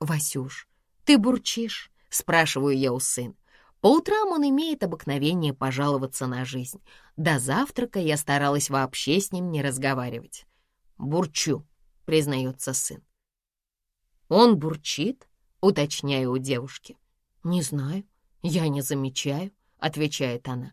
«Васюш, ты бурчишь?» — спрашиваю я у сына. По утрам он имеет обыкновение пожаловаться на жизнь. До завтрака я старалась вообще с ним не разговаривать. «Бурчу», — признается сын. «Он бурчит?» — уточняю у девушки. «Не знаю, я не замечаю», отвечает она.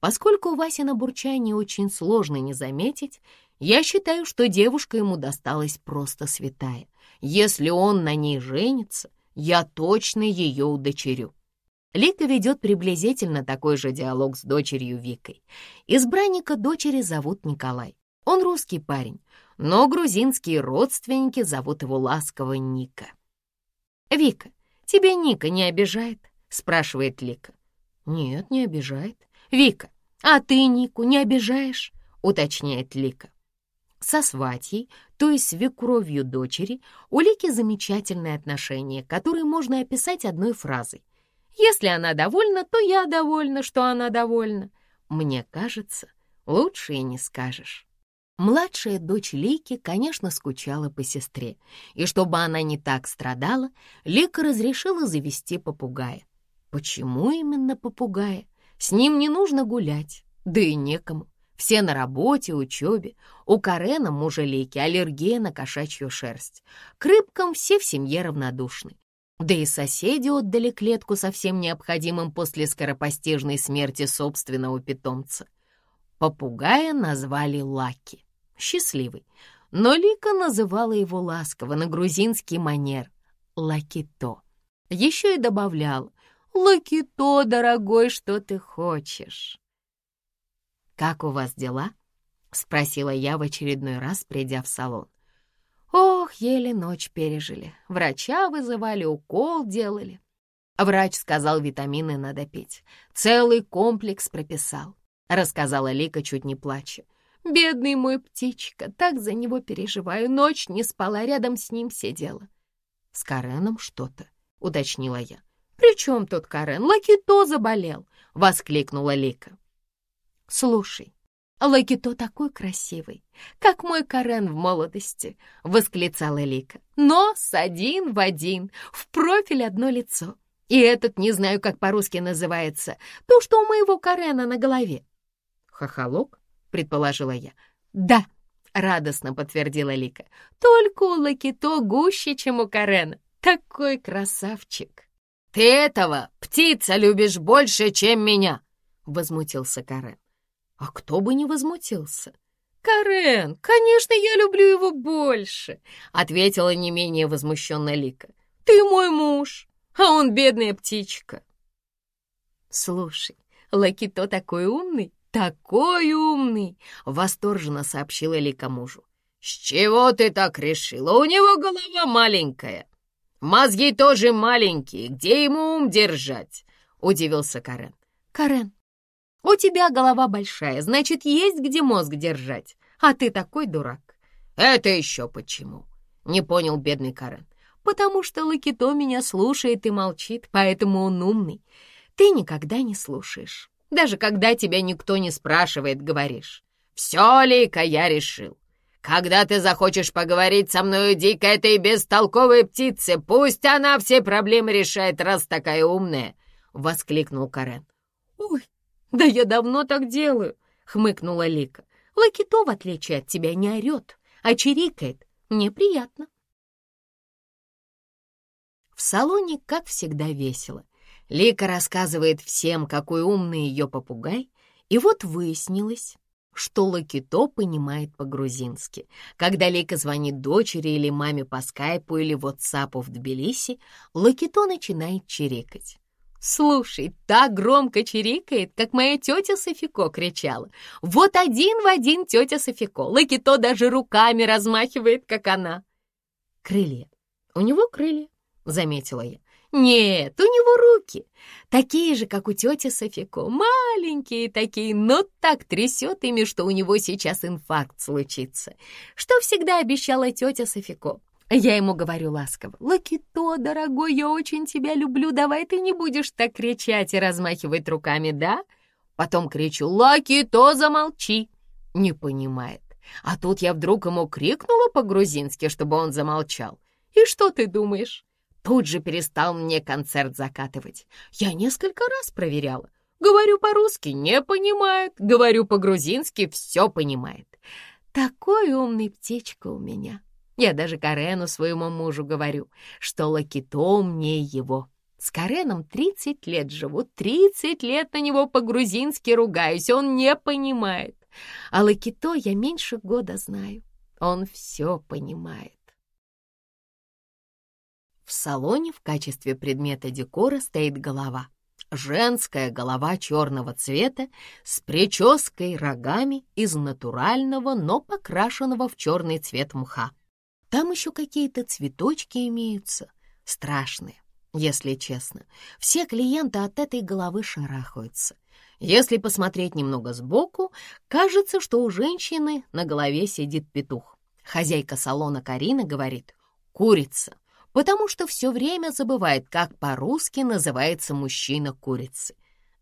Поскольку у Васина бурчание очень сложно не заметить, я считаю, что девушка ему досталась просто святая. Если он на ней женится, я точно ее удочерю. Лика ведет приблизительно такой же диалог с дочерью Викой. Избранника дочери зовут Николай. Он русский парень, но грузинские родственники зовут его ласково Ника. «Вика, тебя Ника не обижает?» — спрашивает Лика. «Нет, не обижает. Вика, а ты Нику не обижаешь?» — уточняет Лика. Со сватьей, то есть свекровью дочери, у Лики замечательные отношения, которые можно описать одной фразой. «Если она довольна, то я довольна, что она довольна». Мне кажется, лучше и не скажешь. Младшая дочь Лики, конечно, скучала по сестре, и чтобы она не так страдала, Лика разрешила завести попугая. Почему именно попугая? С ним не нужно гулять, да и некому. Все на работе, учебе. У Карена, мужа Лейки, аллергия на кошачью шерсть. К рыбкам все в семье равнодушны. Да и соседи отдали клетку со всем необходимым после скоропостижной смерти собственного питомца. Попугая назвали Лаки, счастливый, но Лика называла его ласково на грузинский манер — Лакито. Еще и добавляла, Лакито, дорогой, что ты хочешь?» «Как у вас дела?» — спросила я в очередной раз, придя в салон. Ох, еле ночь пережили. Врача вызывали, укол делали. Врач сказал, витамины надо пить. Целый комплекс прописал. Рассказала Лика, чуть не плача. Бедный мой птичка, так за него переживаю. Ночь не спала, рядом с ним сидела. С Кареном что-то, уточнила я. «При чем тут Карен? Лакито заболел!» — воскликнула Лика. «Слушай, Лакито такой красивый, как мой Карен в молодости!» — восклицала Лика. «Нос один в один, в профиль одно лицо. И этот, не знаю, как по-русски называется, то, что у моего Карена на голове». «Хохолок?» — предположила я. «Да», — радостно подтвердила Лика. «Только у Лакито гуще, чем у Карена. Такой красавчик!» «Ты этого, птица, любишь больше, чем меня!» — возмутился Карен. А кто бы не возмутился? «Карен, конечно, я люблю его больше», — ответила не менее возмущенная Лика. «Ты мой муж, а он бедная птичка». «Слушай, Лакито такой умный, такой умный!» — восторженно сообщила Лика мужу. «С чего ты так решила? У него голова маленькая. Мозги тоже маленькие. Где ему ум держать?» — удивился Карен. «Карен, у тебя голова большая, значит, есть где мозг держать, а ты такой дурак». «Это еще почему?» — не понял бедный Карен. «Потому что Лакито меня слушает и молчит, поэтому он умный. Ты никогда не слушаешь. Даже когда тебя никто не спрашивает, говоришь. «Все, Лика, я решил. Когда ты захочешь поговорить со мной, иди к этой бестолковой птице. Пусть она все проблемы решает, раз такая умная!» — воскликнул Карен. «Ой, «Да я давно так делаю», — хмыкнула Лика. «Лакито, в отличие от тебя, не орет, а чирикает. Мне приятно». В салоне, как всегда, весело. Лика рассказывает всем, какой умный ее попугай, и вот выяснилось, что Лакито понимает по-грузински. Когда Лика звонит дочери или маме по скайпу или ватсапу в Тбилиси, Лакито начинает чирикать. Слушай, так громко чирикает, как моя тетя Софико кричала. Вот один в один тетя Софико. Лакито даже руками размахивает, как она. Крылья. У него крылья, заметила я. Нет, у него руки. Такие же, как у тети Софико. Маленькие такие, но так трясет ими, что у него сейчас инфаркт случится. Что всегда обещала тетя Софико. Я ему говорю ласково, «Лакито, дорогой, я очень тебя люблю, давай ты не будешь так кричать и размахивать руками, да?» Потом кричу, «Лакито, замолчи!» Не понимает. А тут я вдруг ему крикнула по-грузински, чтобы он замолчал. И что ты думаешь? Тут же перестал мне концерт закатывать. Я несколько раз проверяла. Говорю по-русски, не понимает. Говорю по-грузински, все понимает. Такой умный птичка у меня. Я даже Карену, своему мужу, говорю, что Лакито умнее его. С Кареном 30 лет живу, 30 лет на него по-грузински ругаюсь, он не понимает. А Лакито я меньше года знаю, он все понимает. В салоне в качестве предмета декора стоит голова. Женская голова черного цвета с прической рогами из натурального, но покрашенного в черный цвет мха. Там еще какие-то цветочки имеются, страшные, если честно. Все клиенты от этой головы шарахаются. Если посмотреть немного сбоку, кажется, что у женщины на голове сидит петух. Хозяйка салона Карина говорит «курица», потому что все время забывает, как по-русски называется мужчина курицы.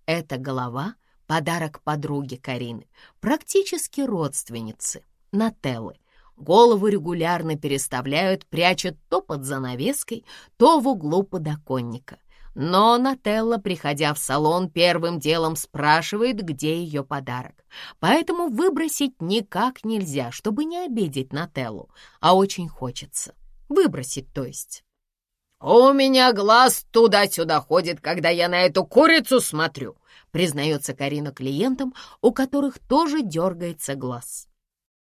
Эта голова — подарок подруге Карины, практически родственницы, Нателлы, Голову регулярно переставляют, прячут то под занавеской, то в углу подоконника. Но Нателла, приходя в салон, первым делом спрашивает, где ее подарок. Поэтому выбросить никак нельзя, чтобы не обидеть Нателлу, а очень хочется. Выбросить, то есть. «У меня глаз туда-сюда ходит, когда я на эту курицу смотрю», признается Карина клиентам, у которых тоже дергается глаз.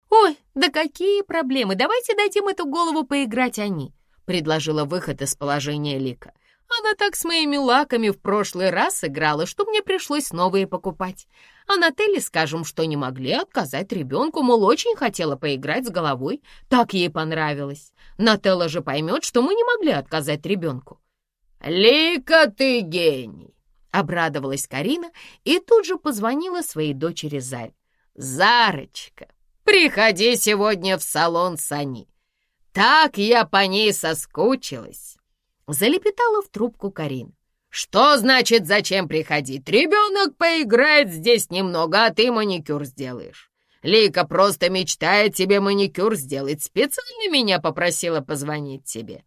«Ой, да какие проблемы! Давайте дадим эту голову поиграть они!» — предложила выход из положения Лика. Она так с моими лаками в прошлый раз играла, что мне пришлось новые покупать. А Нателле скажем, что не могли отказать ребенку, мол, очень хотела поиграть с головой. Так ей понравилось. Нателла же поймет, что мы не могли отказать ребенку. «Лика, ты гений!» — обрадовалась Карина и тут же позвонила своей дочери Заре. «Зарочка, приходи сегодня в салон Сани. Так я по ней соскучилась!» Залепетала в трубку Карина. «Что значит, зачем приходить? Ребенок поиграет здесь немного, а ты маникюр сделаешь. Лика просто мечтает тебе маникюр сделать. Специально меня попросила позвонить тебе».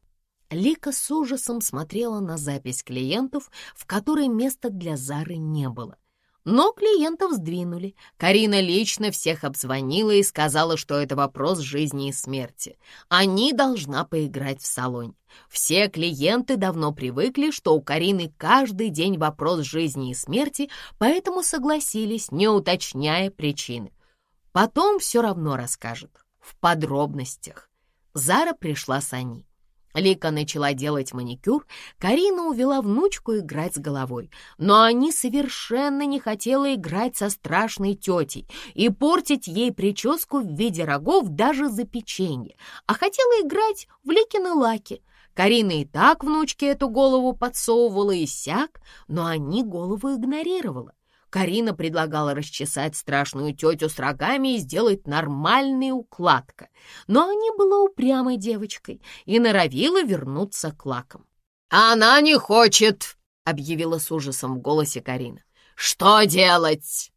Лика с ужасом смотрела на запись клиентов, в которой места для Зары не было. Но клиентов сдвинули. Карина лично всех обзвонила и сказала, что это вопрос жизни и смерти. Они должна поиграть в салоне. Все клиенты давно привыкли, что у Карины каждый день вопрос жизни и смерти, поэтому согласились, не уточняя причины. Потом все равно расскажет, в подробностях. Зара пришла с Ани. Лика начала делать маникюр, Карина увела внучку играть с головой, но они совершенно не хотела играть со страшной тетей и портить ей прическу в виде рогов даже за печенье, а хотела играть в Ликины лаки. Карина и так внучке эту голову подсовывала и сяк, но они голову игнорировала. Карина предлагала расчесать страшную тетю с рогами и сделать нормальный укладка, но Ани была упрямой девочкой и норовила вернуться к лакам. «Она не хочет!» — объявила с ужасом в голосе Карина. «Что делать?»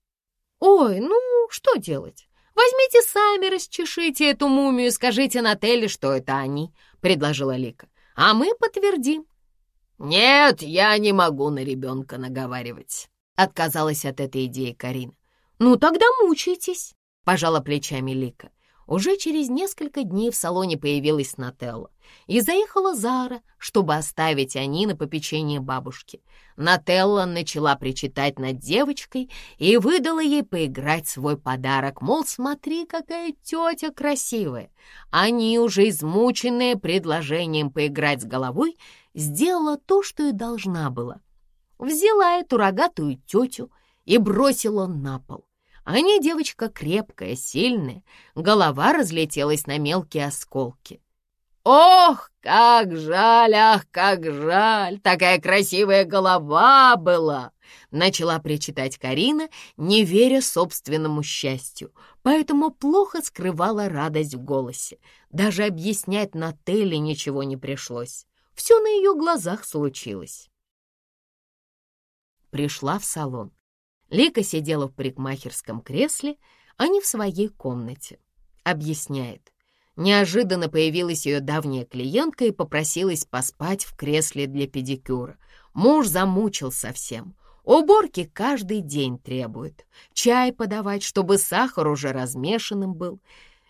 «Ой, ну, что делать? Возьмите сами, расчешите эту мумию и скажите Нателле, что это они», — предложила Лика. «А мы подтвердим». «Нет, я не могу на ребенка наговаривать». Отказалась от этой идеи Карина. «Ну, тогда мучайтесь», — пожала плечами Лика. Уже через несколько дней в салоне появилась Нателла и заехала Зара, чтобы оставить Ани на попечение бабушки. Нателла начала причитать над девочкой и выдала ей поиграть свой подарок, мол, смотри, какая тетя красивая. Они, уже измученные предложением поиграть с головой, сделала то, что и должна была — взяла эту рогатую тетю и бросила на пол. А не девочка крепкая, сильная, голова разлетелась на мелкие осколки. «Ох, как жаль, ах, как жаль! Такая красивая голова была!» Начала причитать Карина, не веря собственному счастью, поэтому плохо скрывала радость в голосе. Даже объяснять Нателле ничего не пришлось. Все на ее глазах случилось пришла в салон. Лика сидела в парикмахерском кресле, а не в своей комнате. Объясняет. Неожиданно появилась ее давняя клиентка и попросилась поспать в кресле для педикюра. Муж замучил совсем. Уборки каждый день требует. Чай подавать, чтобы сахар уже размешанным был.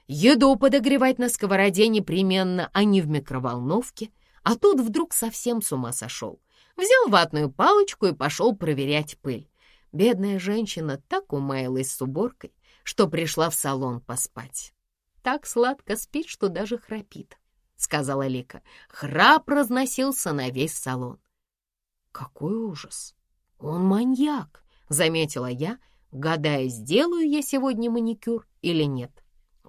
Еду подогревать на сковороде непременно, а не в микроволновке. А тут вдруг совсем с ума сошел взял ватную палочку и пошел проверять пыль. Бедная женщина так умаялась с уборкой, что пришла в салон поспать. Так сладко спит, что даже храпит, — сказала Лика. Храп разносился на весь салон. Какой ужас! Он маньяк, — заметила я, гадая, сделаю я сегодня маникюр или нет.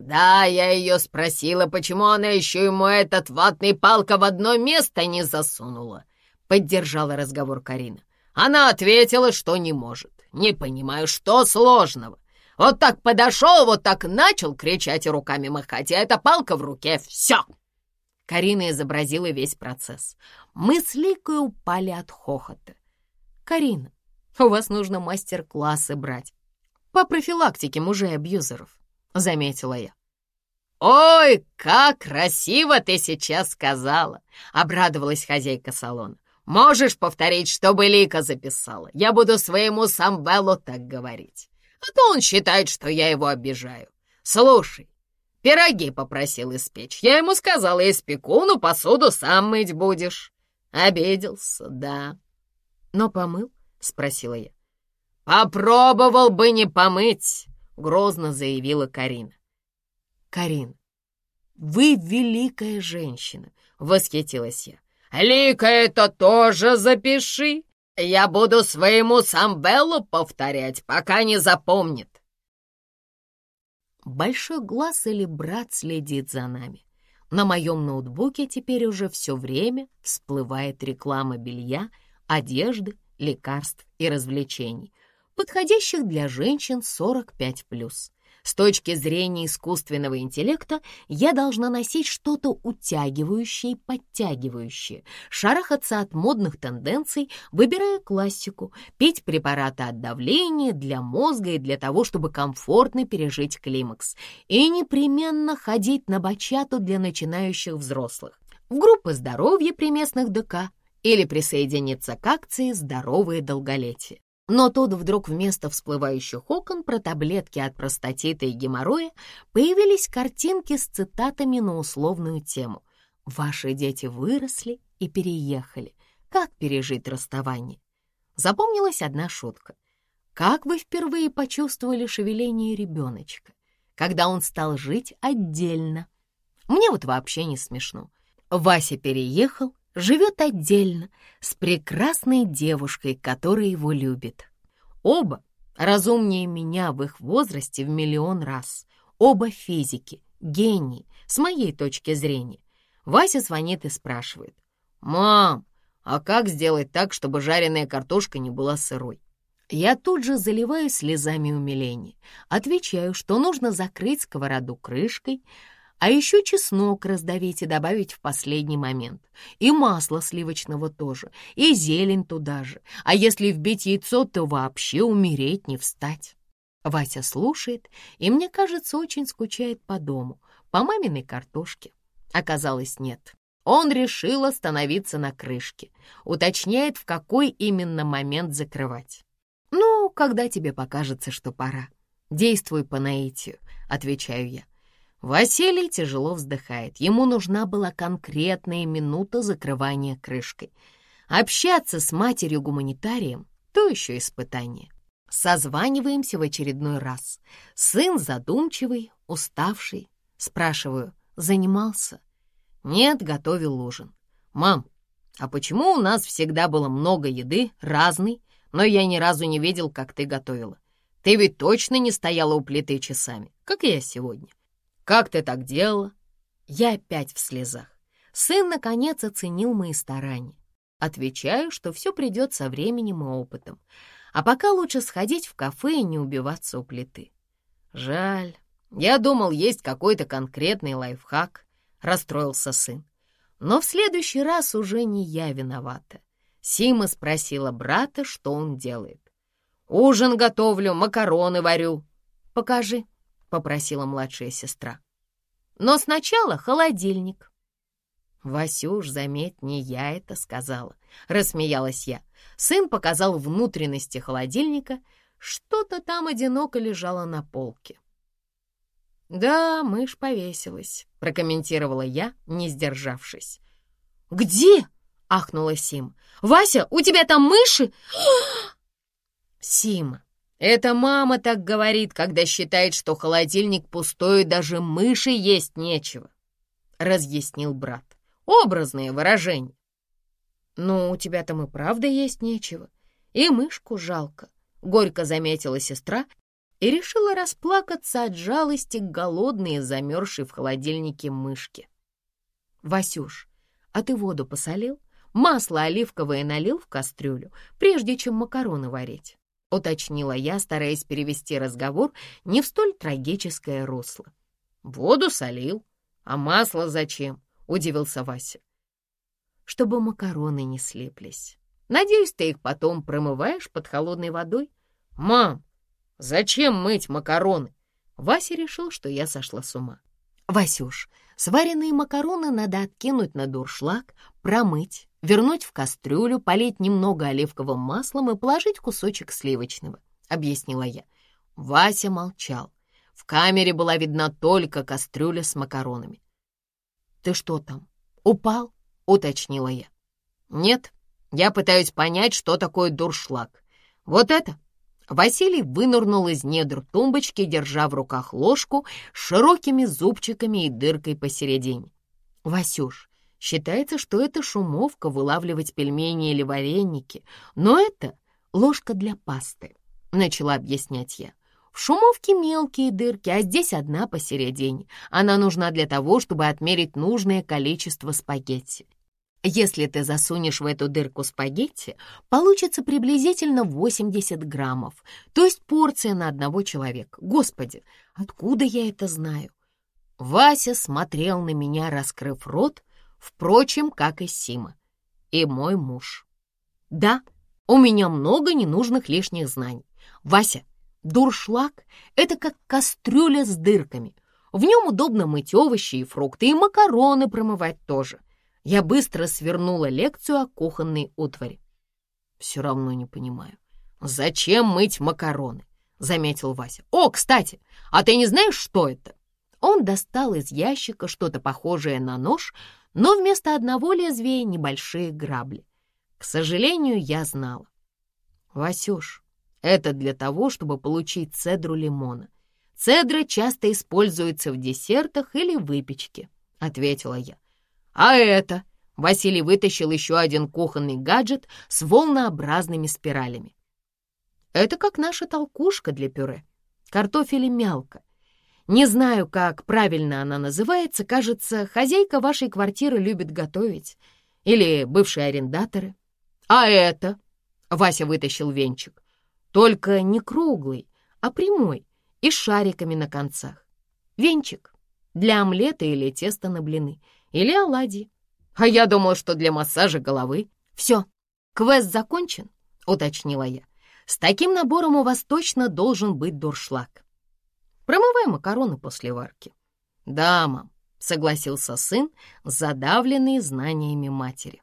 «Да, я ее спросила, почему она еще ему этот ватный палка в одно место не засунула. Поддержала разговор Карина. Она ответила, что не может. Не понимаю, что сложного. Вот так подошел, вот так начал кричать и руками махать, и эта палка в руке. Все!» Карина изобразила весь процесс. Мы с Ликой упали от хохота. «Карина, у вас нужно мастер-классы брать по профилактике мужей-абьюзеров», — заметила я. «Ой, как красиво ты сейчас сказала!» — обрадовалась хозяйка салона. Можешь повторить, чтобы Лика записала? Я буду своему Самвелу так говорить. А то он считает, что я его обижаю. Слушай, пироги попросил испечь. Я ему сказала, испеку, но посуду сам мыть будешь. Обиделся, да. Но помыл? Спросила я. Попробовал бы не помыть, грозно заявила Карина. Карин, вы великая женщина, восхитилась я. Лика, это тоже запиши. Я буду своему Самбеллу повторять, пока не запомнит. Большой глаз или брат следит за нами. На моем ноутбуке теперь уже все время всплывает реклама белья, одежды, лекарств и развлечений, подходящих для женщин 45+. С точки зрения искусственного интеллекта я должна носить что-то утягивающее и подтягивающее, шарахаться от модных тенденций, выбирая классику, пить препараты от давления для мозга и для того, чтобы комфортно пережить климакс, и непременно ходить на бачату для начинающих взрослых, в группы здоровья при местных ДК или присоединиться к акции «Здоровое долголетие». Но тут вдруг вместо всплывающих окон про таблетки от простатита и геморроя появились картинки с цитатами на условную тему. «Ваши дети выросли и переехали. Как пережить расставание?» Запомнилась одна шутка. «Как вы впервые почувствовали шевеление ребеночка, когда он стал жить отдельно?» Мне вот вообще не смешно. Вася переехал, живет отдельно, с прекрасной девушкой, которая его любит. Оба разумнее меня в их возрасте в миллион раз. Оба физики, гении, с моей точки зрения. Вася звонит и спрашивает. «Мам, а как сделать так, чтобы жареная картошка не была сырой?» Я тут же заливаю слезами умиления. Отвечаю, что нужно закрыть сковороду крышкой, а еще чеснок раздавить и добавить в последний момент. И масло сливочного тоже, и зелень туда же. А если вбить яйцо, то вообще умереть не встать. Вася слушает и, мне кажется, очень скучает по дому, по маминой картошке. Оказалось, нет. Он решил остановиться на крышке. Уточняет, в какой именно момент закрывать. «Ну, когда тебе покажется, что пора. Действуй по наитию», — отвечаю я. Василий тяжело вздыхает. Ему нужна была конкретная минута закрывания крышкой. Общаться с матерью-гуманитарием — то еще испытание. Созваниваемся в очередной раз. Сын задумчивый, уставший. Спрашиваю, занимался? Нет, готовил ужин. Мам, а почему у нас всегда было много еды, разной, но я ни разу не видел, как ты готовила? Ты ведь точно не стояла у плиты часами, как я сегодня. Как ты так делала?» Я опять в слезах. Сын, наконец, оценил мои старания. Отвечаю, что все придет со временем и опытом. А пока лучше сходить в кафе и не убиваться у плиты. Жаль. Я думал, есть какой-то конкретный лайфхак. Расстроился сын. Но в следующий раз уже не я виновата. Сима спросила брата, что он делает. «Ужин готовлю, макароны варю». «Покажи», — попросила младшая сестра. «Но сначала холодильник». «Васюш, заметь, не я это сказала», — рассмеялась я. Сын показал внутренности холодильника, что-то там одиноко лежало на полке. «Да, мышь повесилась», — прокомментировала я, не сдержавшись. «Где?» — ахнула Сим. «Вася, у тебя там мыши?» «Сима, это мама так говорит, когда считает, что холодильник пустой, даже мыши есть нечего, — разъяснил брат. Образное выражение. Ну, у тебя там и правда есть нечего. И мышку жалко, — горько заметила сестра и решила расплакаться от жалости к голодной замерзшей в холодильнике мышке. «Васюш, а ты воду посолил? Масло оливковое налил в кастрюлю, прежде чем макароны варить?» — уточнила я, стараясь перевести разговор не в столь трагическое русло. «Воду солил. А масло зачем?» — удивился Вася. «Чтобы макароны не слиплись. Надеюсь, ты их потом промываешь под холодной водой?» «Мам, зачем мыть макароны?» Вася решил, что я сошла с ума. «Васюш, сваренные макароны надо откинуть на дуршлаг, промыть, вернуть в кастрюлю, полить немного оливковым маслом и положить кусочек сливочного», — объяснила я. Вася молчал. В камере была видна только кастрюля с макаронами. «Ты что там, упал?» — уточнила я. «Нет, я пытаюсь понять, что такое дуршлаг. Вот это?» Василий вынырнул из недр тумбочки, держа в руках ложку с широкими зубчиками и дыркой посередине. «Васюш, Считается, что это шумовка вылавливать пельмени или вареники, но это ложка для пасты, начала объяснять я. В шумовке мелкие дырки, а здесь одна посередине. Она нужна для того, чтобы отмерить нужное количество спагетти. Если ты засунешь в эту дырку спагетти, получится приблизительно 80 граммов, то есть порция на одного человека. Господи, откуда я это знаю? Вася смотрел на меня, раскрыв рот, впрочем, как и Сима, и мой муж. Да, у меня много ненужных лишних знаний. Вася, дуршлаг — это как кастрюля с дырками. В нем удобно мыть овощи и фрукты, и макароны промывать тоже. Я быстро свернула лекцию о кухонной утвари. Все равно не понимаю, зачем мыть макароны? Заметил Вася. О, кстати, а ты не знаешь, что это? Он достал из ящика что-то похожее на нож, но вместо одного лезвия небольшие грабли. К сожалению, я знала. Васюш, это для того, чтобы получить цедру лимона. Цедра часто используется в десертах или выпечке, ответила я. А это? Василий вытащил еще один кухонный гаджет с волнообразными спиралями. Это как наша толкушка для пюре. Картофель и мялко. Не знаю, как правильно она называется. Кажется, хозяйка вашей квартиры любит готовить. Или бывшие арендаторы. А это? Вася вытащил венчик. Только не круглый, а прямой и с шариками на концах. Венчик для омлета или теста на блины — или оладьи. А я думал, что для массажа головы. Все, квест закончен, уточнила я. С таким набором у вас точно должен быть дуршлаг. Промывай макароны после варки. Да, мам, согласился сын, задавленный знаниями матери.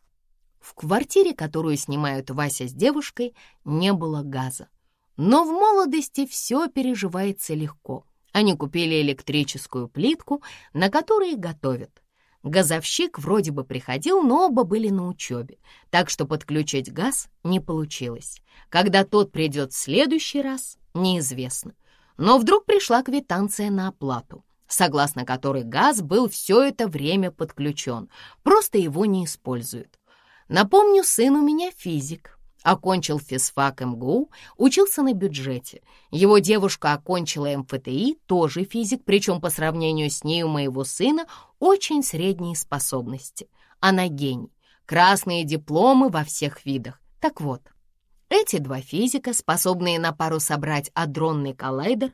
В квартире, которую снимают Вася с девушкой, не было газа. Но в молодости все переживается легко. Они купили электрическую плитку, на которой готовят. Газовщик вроде бы приходил, но оба были на учебе, так что подключить газ не получилось. Когда тот придет в следующий раз, неизвестно. Но вдруг пришла квитанция на оплату, согласно которой газ был все это время подключен, просто его не используют. Напомню, сын у меня физик, Окончил физфак МГУ, учился на бюджете. Его девушка окончила МФТИ, тоже физик, причем по сравнению с ней у моего сына очень средние способности. Она гений. Красные дипломы во всех видах. Так вот, эти два физика, способные на пару собрать адронный коллайдер,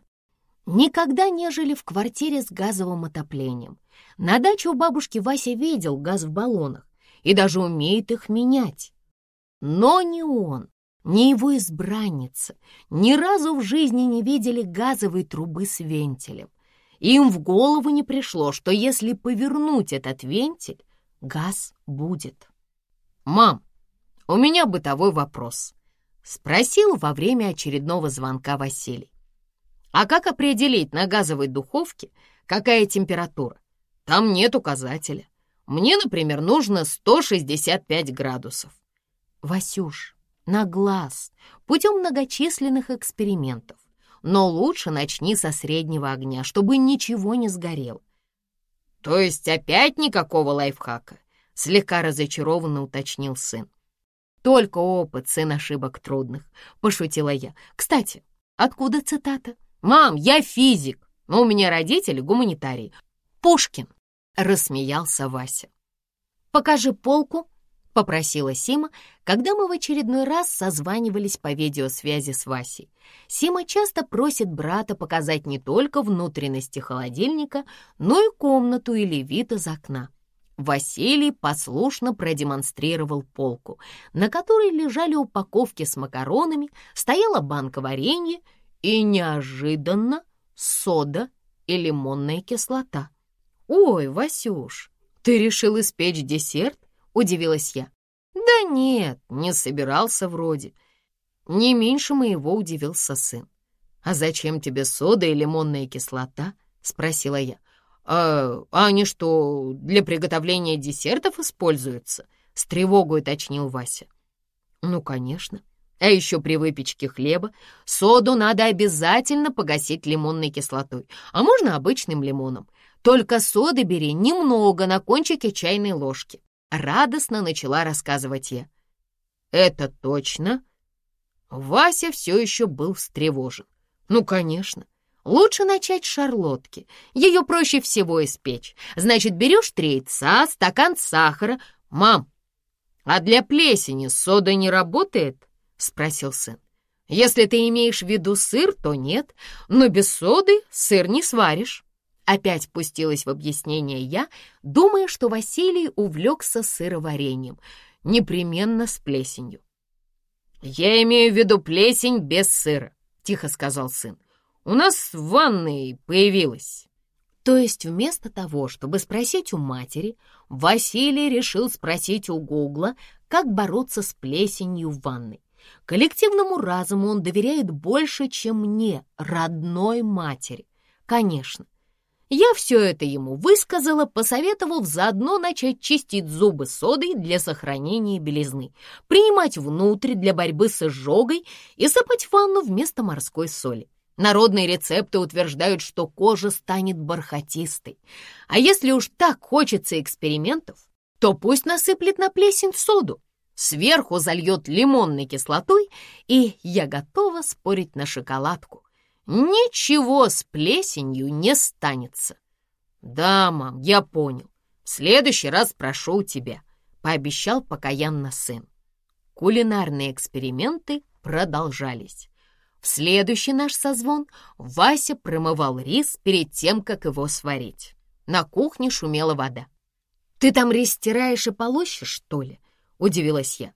никогда не жили в квартире с газовым отоплением. На даче у бабушки Вася видел газ в баллонах и даже умеет их менять. Но ни он, ни его избранница ни разу в жизни не видели газовой трубы с вентилем. Им в голову не пришло, что если повернуть этот вентиль, газ будет. «Мам, у меня бытовой вопрос», — спросил во время очередного звонка Василий. «А как определить на газовой духовке, какая температура? Там нет указателя. Мне, например, нужно 165 градусов. Васюш, на глаз, путем многочисленных экспериментов. Но лучше начни со среднего огня, чтобы ничего не сгорело. То есть опять никакого лайфхака? Слегка разочарованно уточнил сын. Только опыт, сын ошибок трудных, пошутила я. Кстати, откуда цитата? Мам, я физик, но у меня родители гуманитарии. Пушкин, рассмеялся Вася. Покажи полку — попросила Сима, когда мы в очередной раз созванивались по видеосвязи с Васей. Сима часто просит брата показать не только внутренности холодильника, но и комнату или вид из окна. Василий послушно продемонстрировал полку, на которой лежали упаковки с макаронами, стояла банка варенья и неожиданно сода и лимонная кислота. «Ой, Васюш, ты решил испечь десерт?» — удивилась я. «Да нет, не собирался вроде». Не меньше моего удивился сын. «А зачем тебе сода и лимонная кислота?» — спросила я. «А, а они что, для приготовления десертов используются?» — с тревогой уточнил Вася. «Ну, конечно. А еще при выпечке хлеба соду надо обязательно погасить лимонной кислотой, а можно обычным лимоном. Только соды бери немного на кончике чайной ложки. Радостно начала рассказывать я. «Это точно?» Вася все еще был встревожен. «Ну, конечно. Лучше начать с шарлотки. Ее проще всего испечь. Значит, берешь три яйца, стакан сахара. Мам, а для плесени сода не работает?» — спросил сын. «Если ты имеешь в виду сыр, то нет, но без соды сыр не сваришь». Опять пустилась в объяснение я, думая, что Василий увлекся сыроварением, непременно с плесенью. «Я имею в виду плесень без сыра», — тихо сказал сын. «У нас в ванной появилась». То есть вместо того, чтобы спросить у матери, Василий решил спросить у Гугла, как бороться с плесенью в ванной. Коллективному разуму он доверяет больше, чем мне, родной матери. Конечно, я все это ему высказала, посоветовав заодно начать чистить зубы содой для сохранения белизны, принимать внутрь для борьбы с изжогой и сыпать ванну вместо морской соли. Народные рецепты утверждают, что кожа станет бархатистой. А если уж так хочется экспериментов, то пусть насыплет на плесень соду, сверху зальет лимонной кислотой, и я готова спорить на шоколадку. Ничего с плесенью не станется. Да, мам, я понял. В следующий раз прошу у тебя, пообещал покаянно сын. Кулинарные эксперименты продолжались. В следующий наш созвон Вася промывал рис перед тем, как его сварить. На кухне шумела вода. «Ты там рис стираешь и полощешь, что ли?» — удивилась я.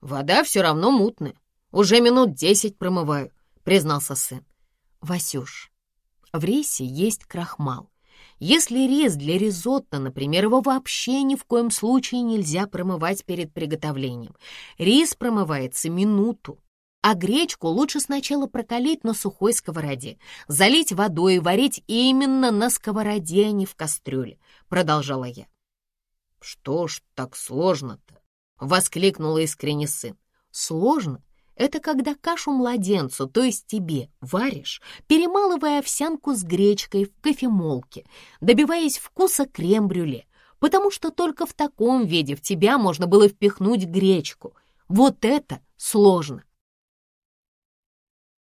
«Вода все равно мутная. Уже минут десять промываю», — признался сын. «Васюш, в рисе есть крахмал. Если рис для ризотто, например, его вообще ни в коем случае нельзя промывать перед приготовлением. Рис промывается минуту, а гречку лучше сначала прокалить на сухой сковороде, залить водой и варить именно на сковороде, а не в кастрюле, продолжала я. Что ж так сложно-то? Воскликнула искренне сын. Сложно? Это когда кашу младенцу, то есть тебе, варишь, перемалывая овсянку с гречкой в кофемолке, добиваясь вкуса крем-брюле, потому что только в таком виде в тебя можно было впихнуть гречку. Вот это сложно.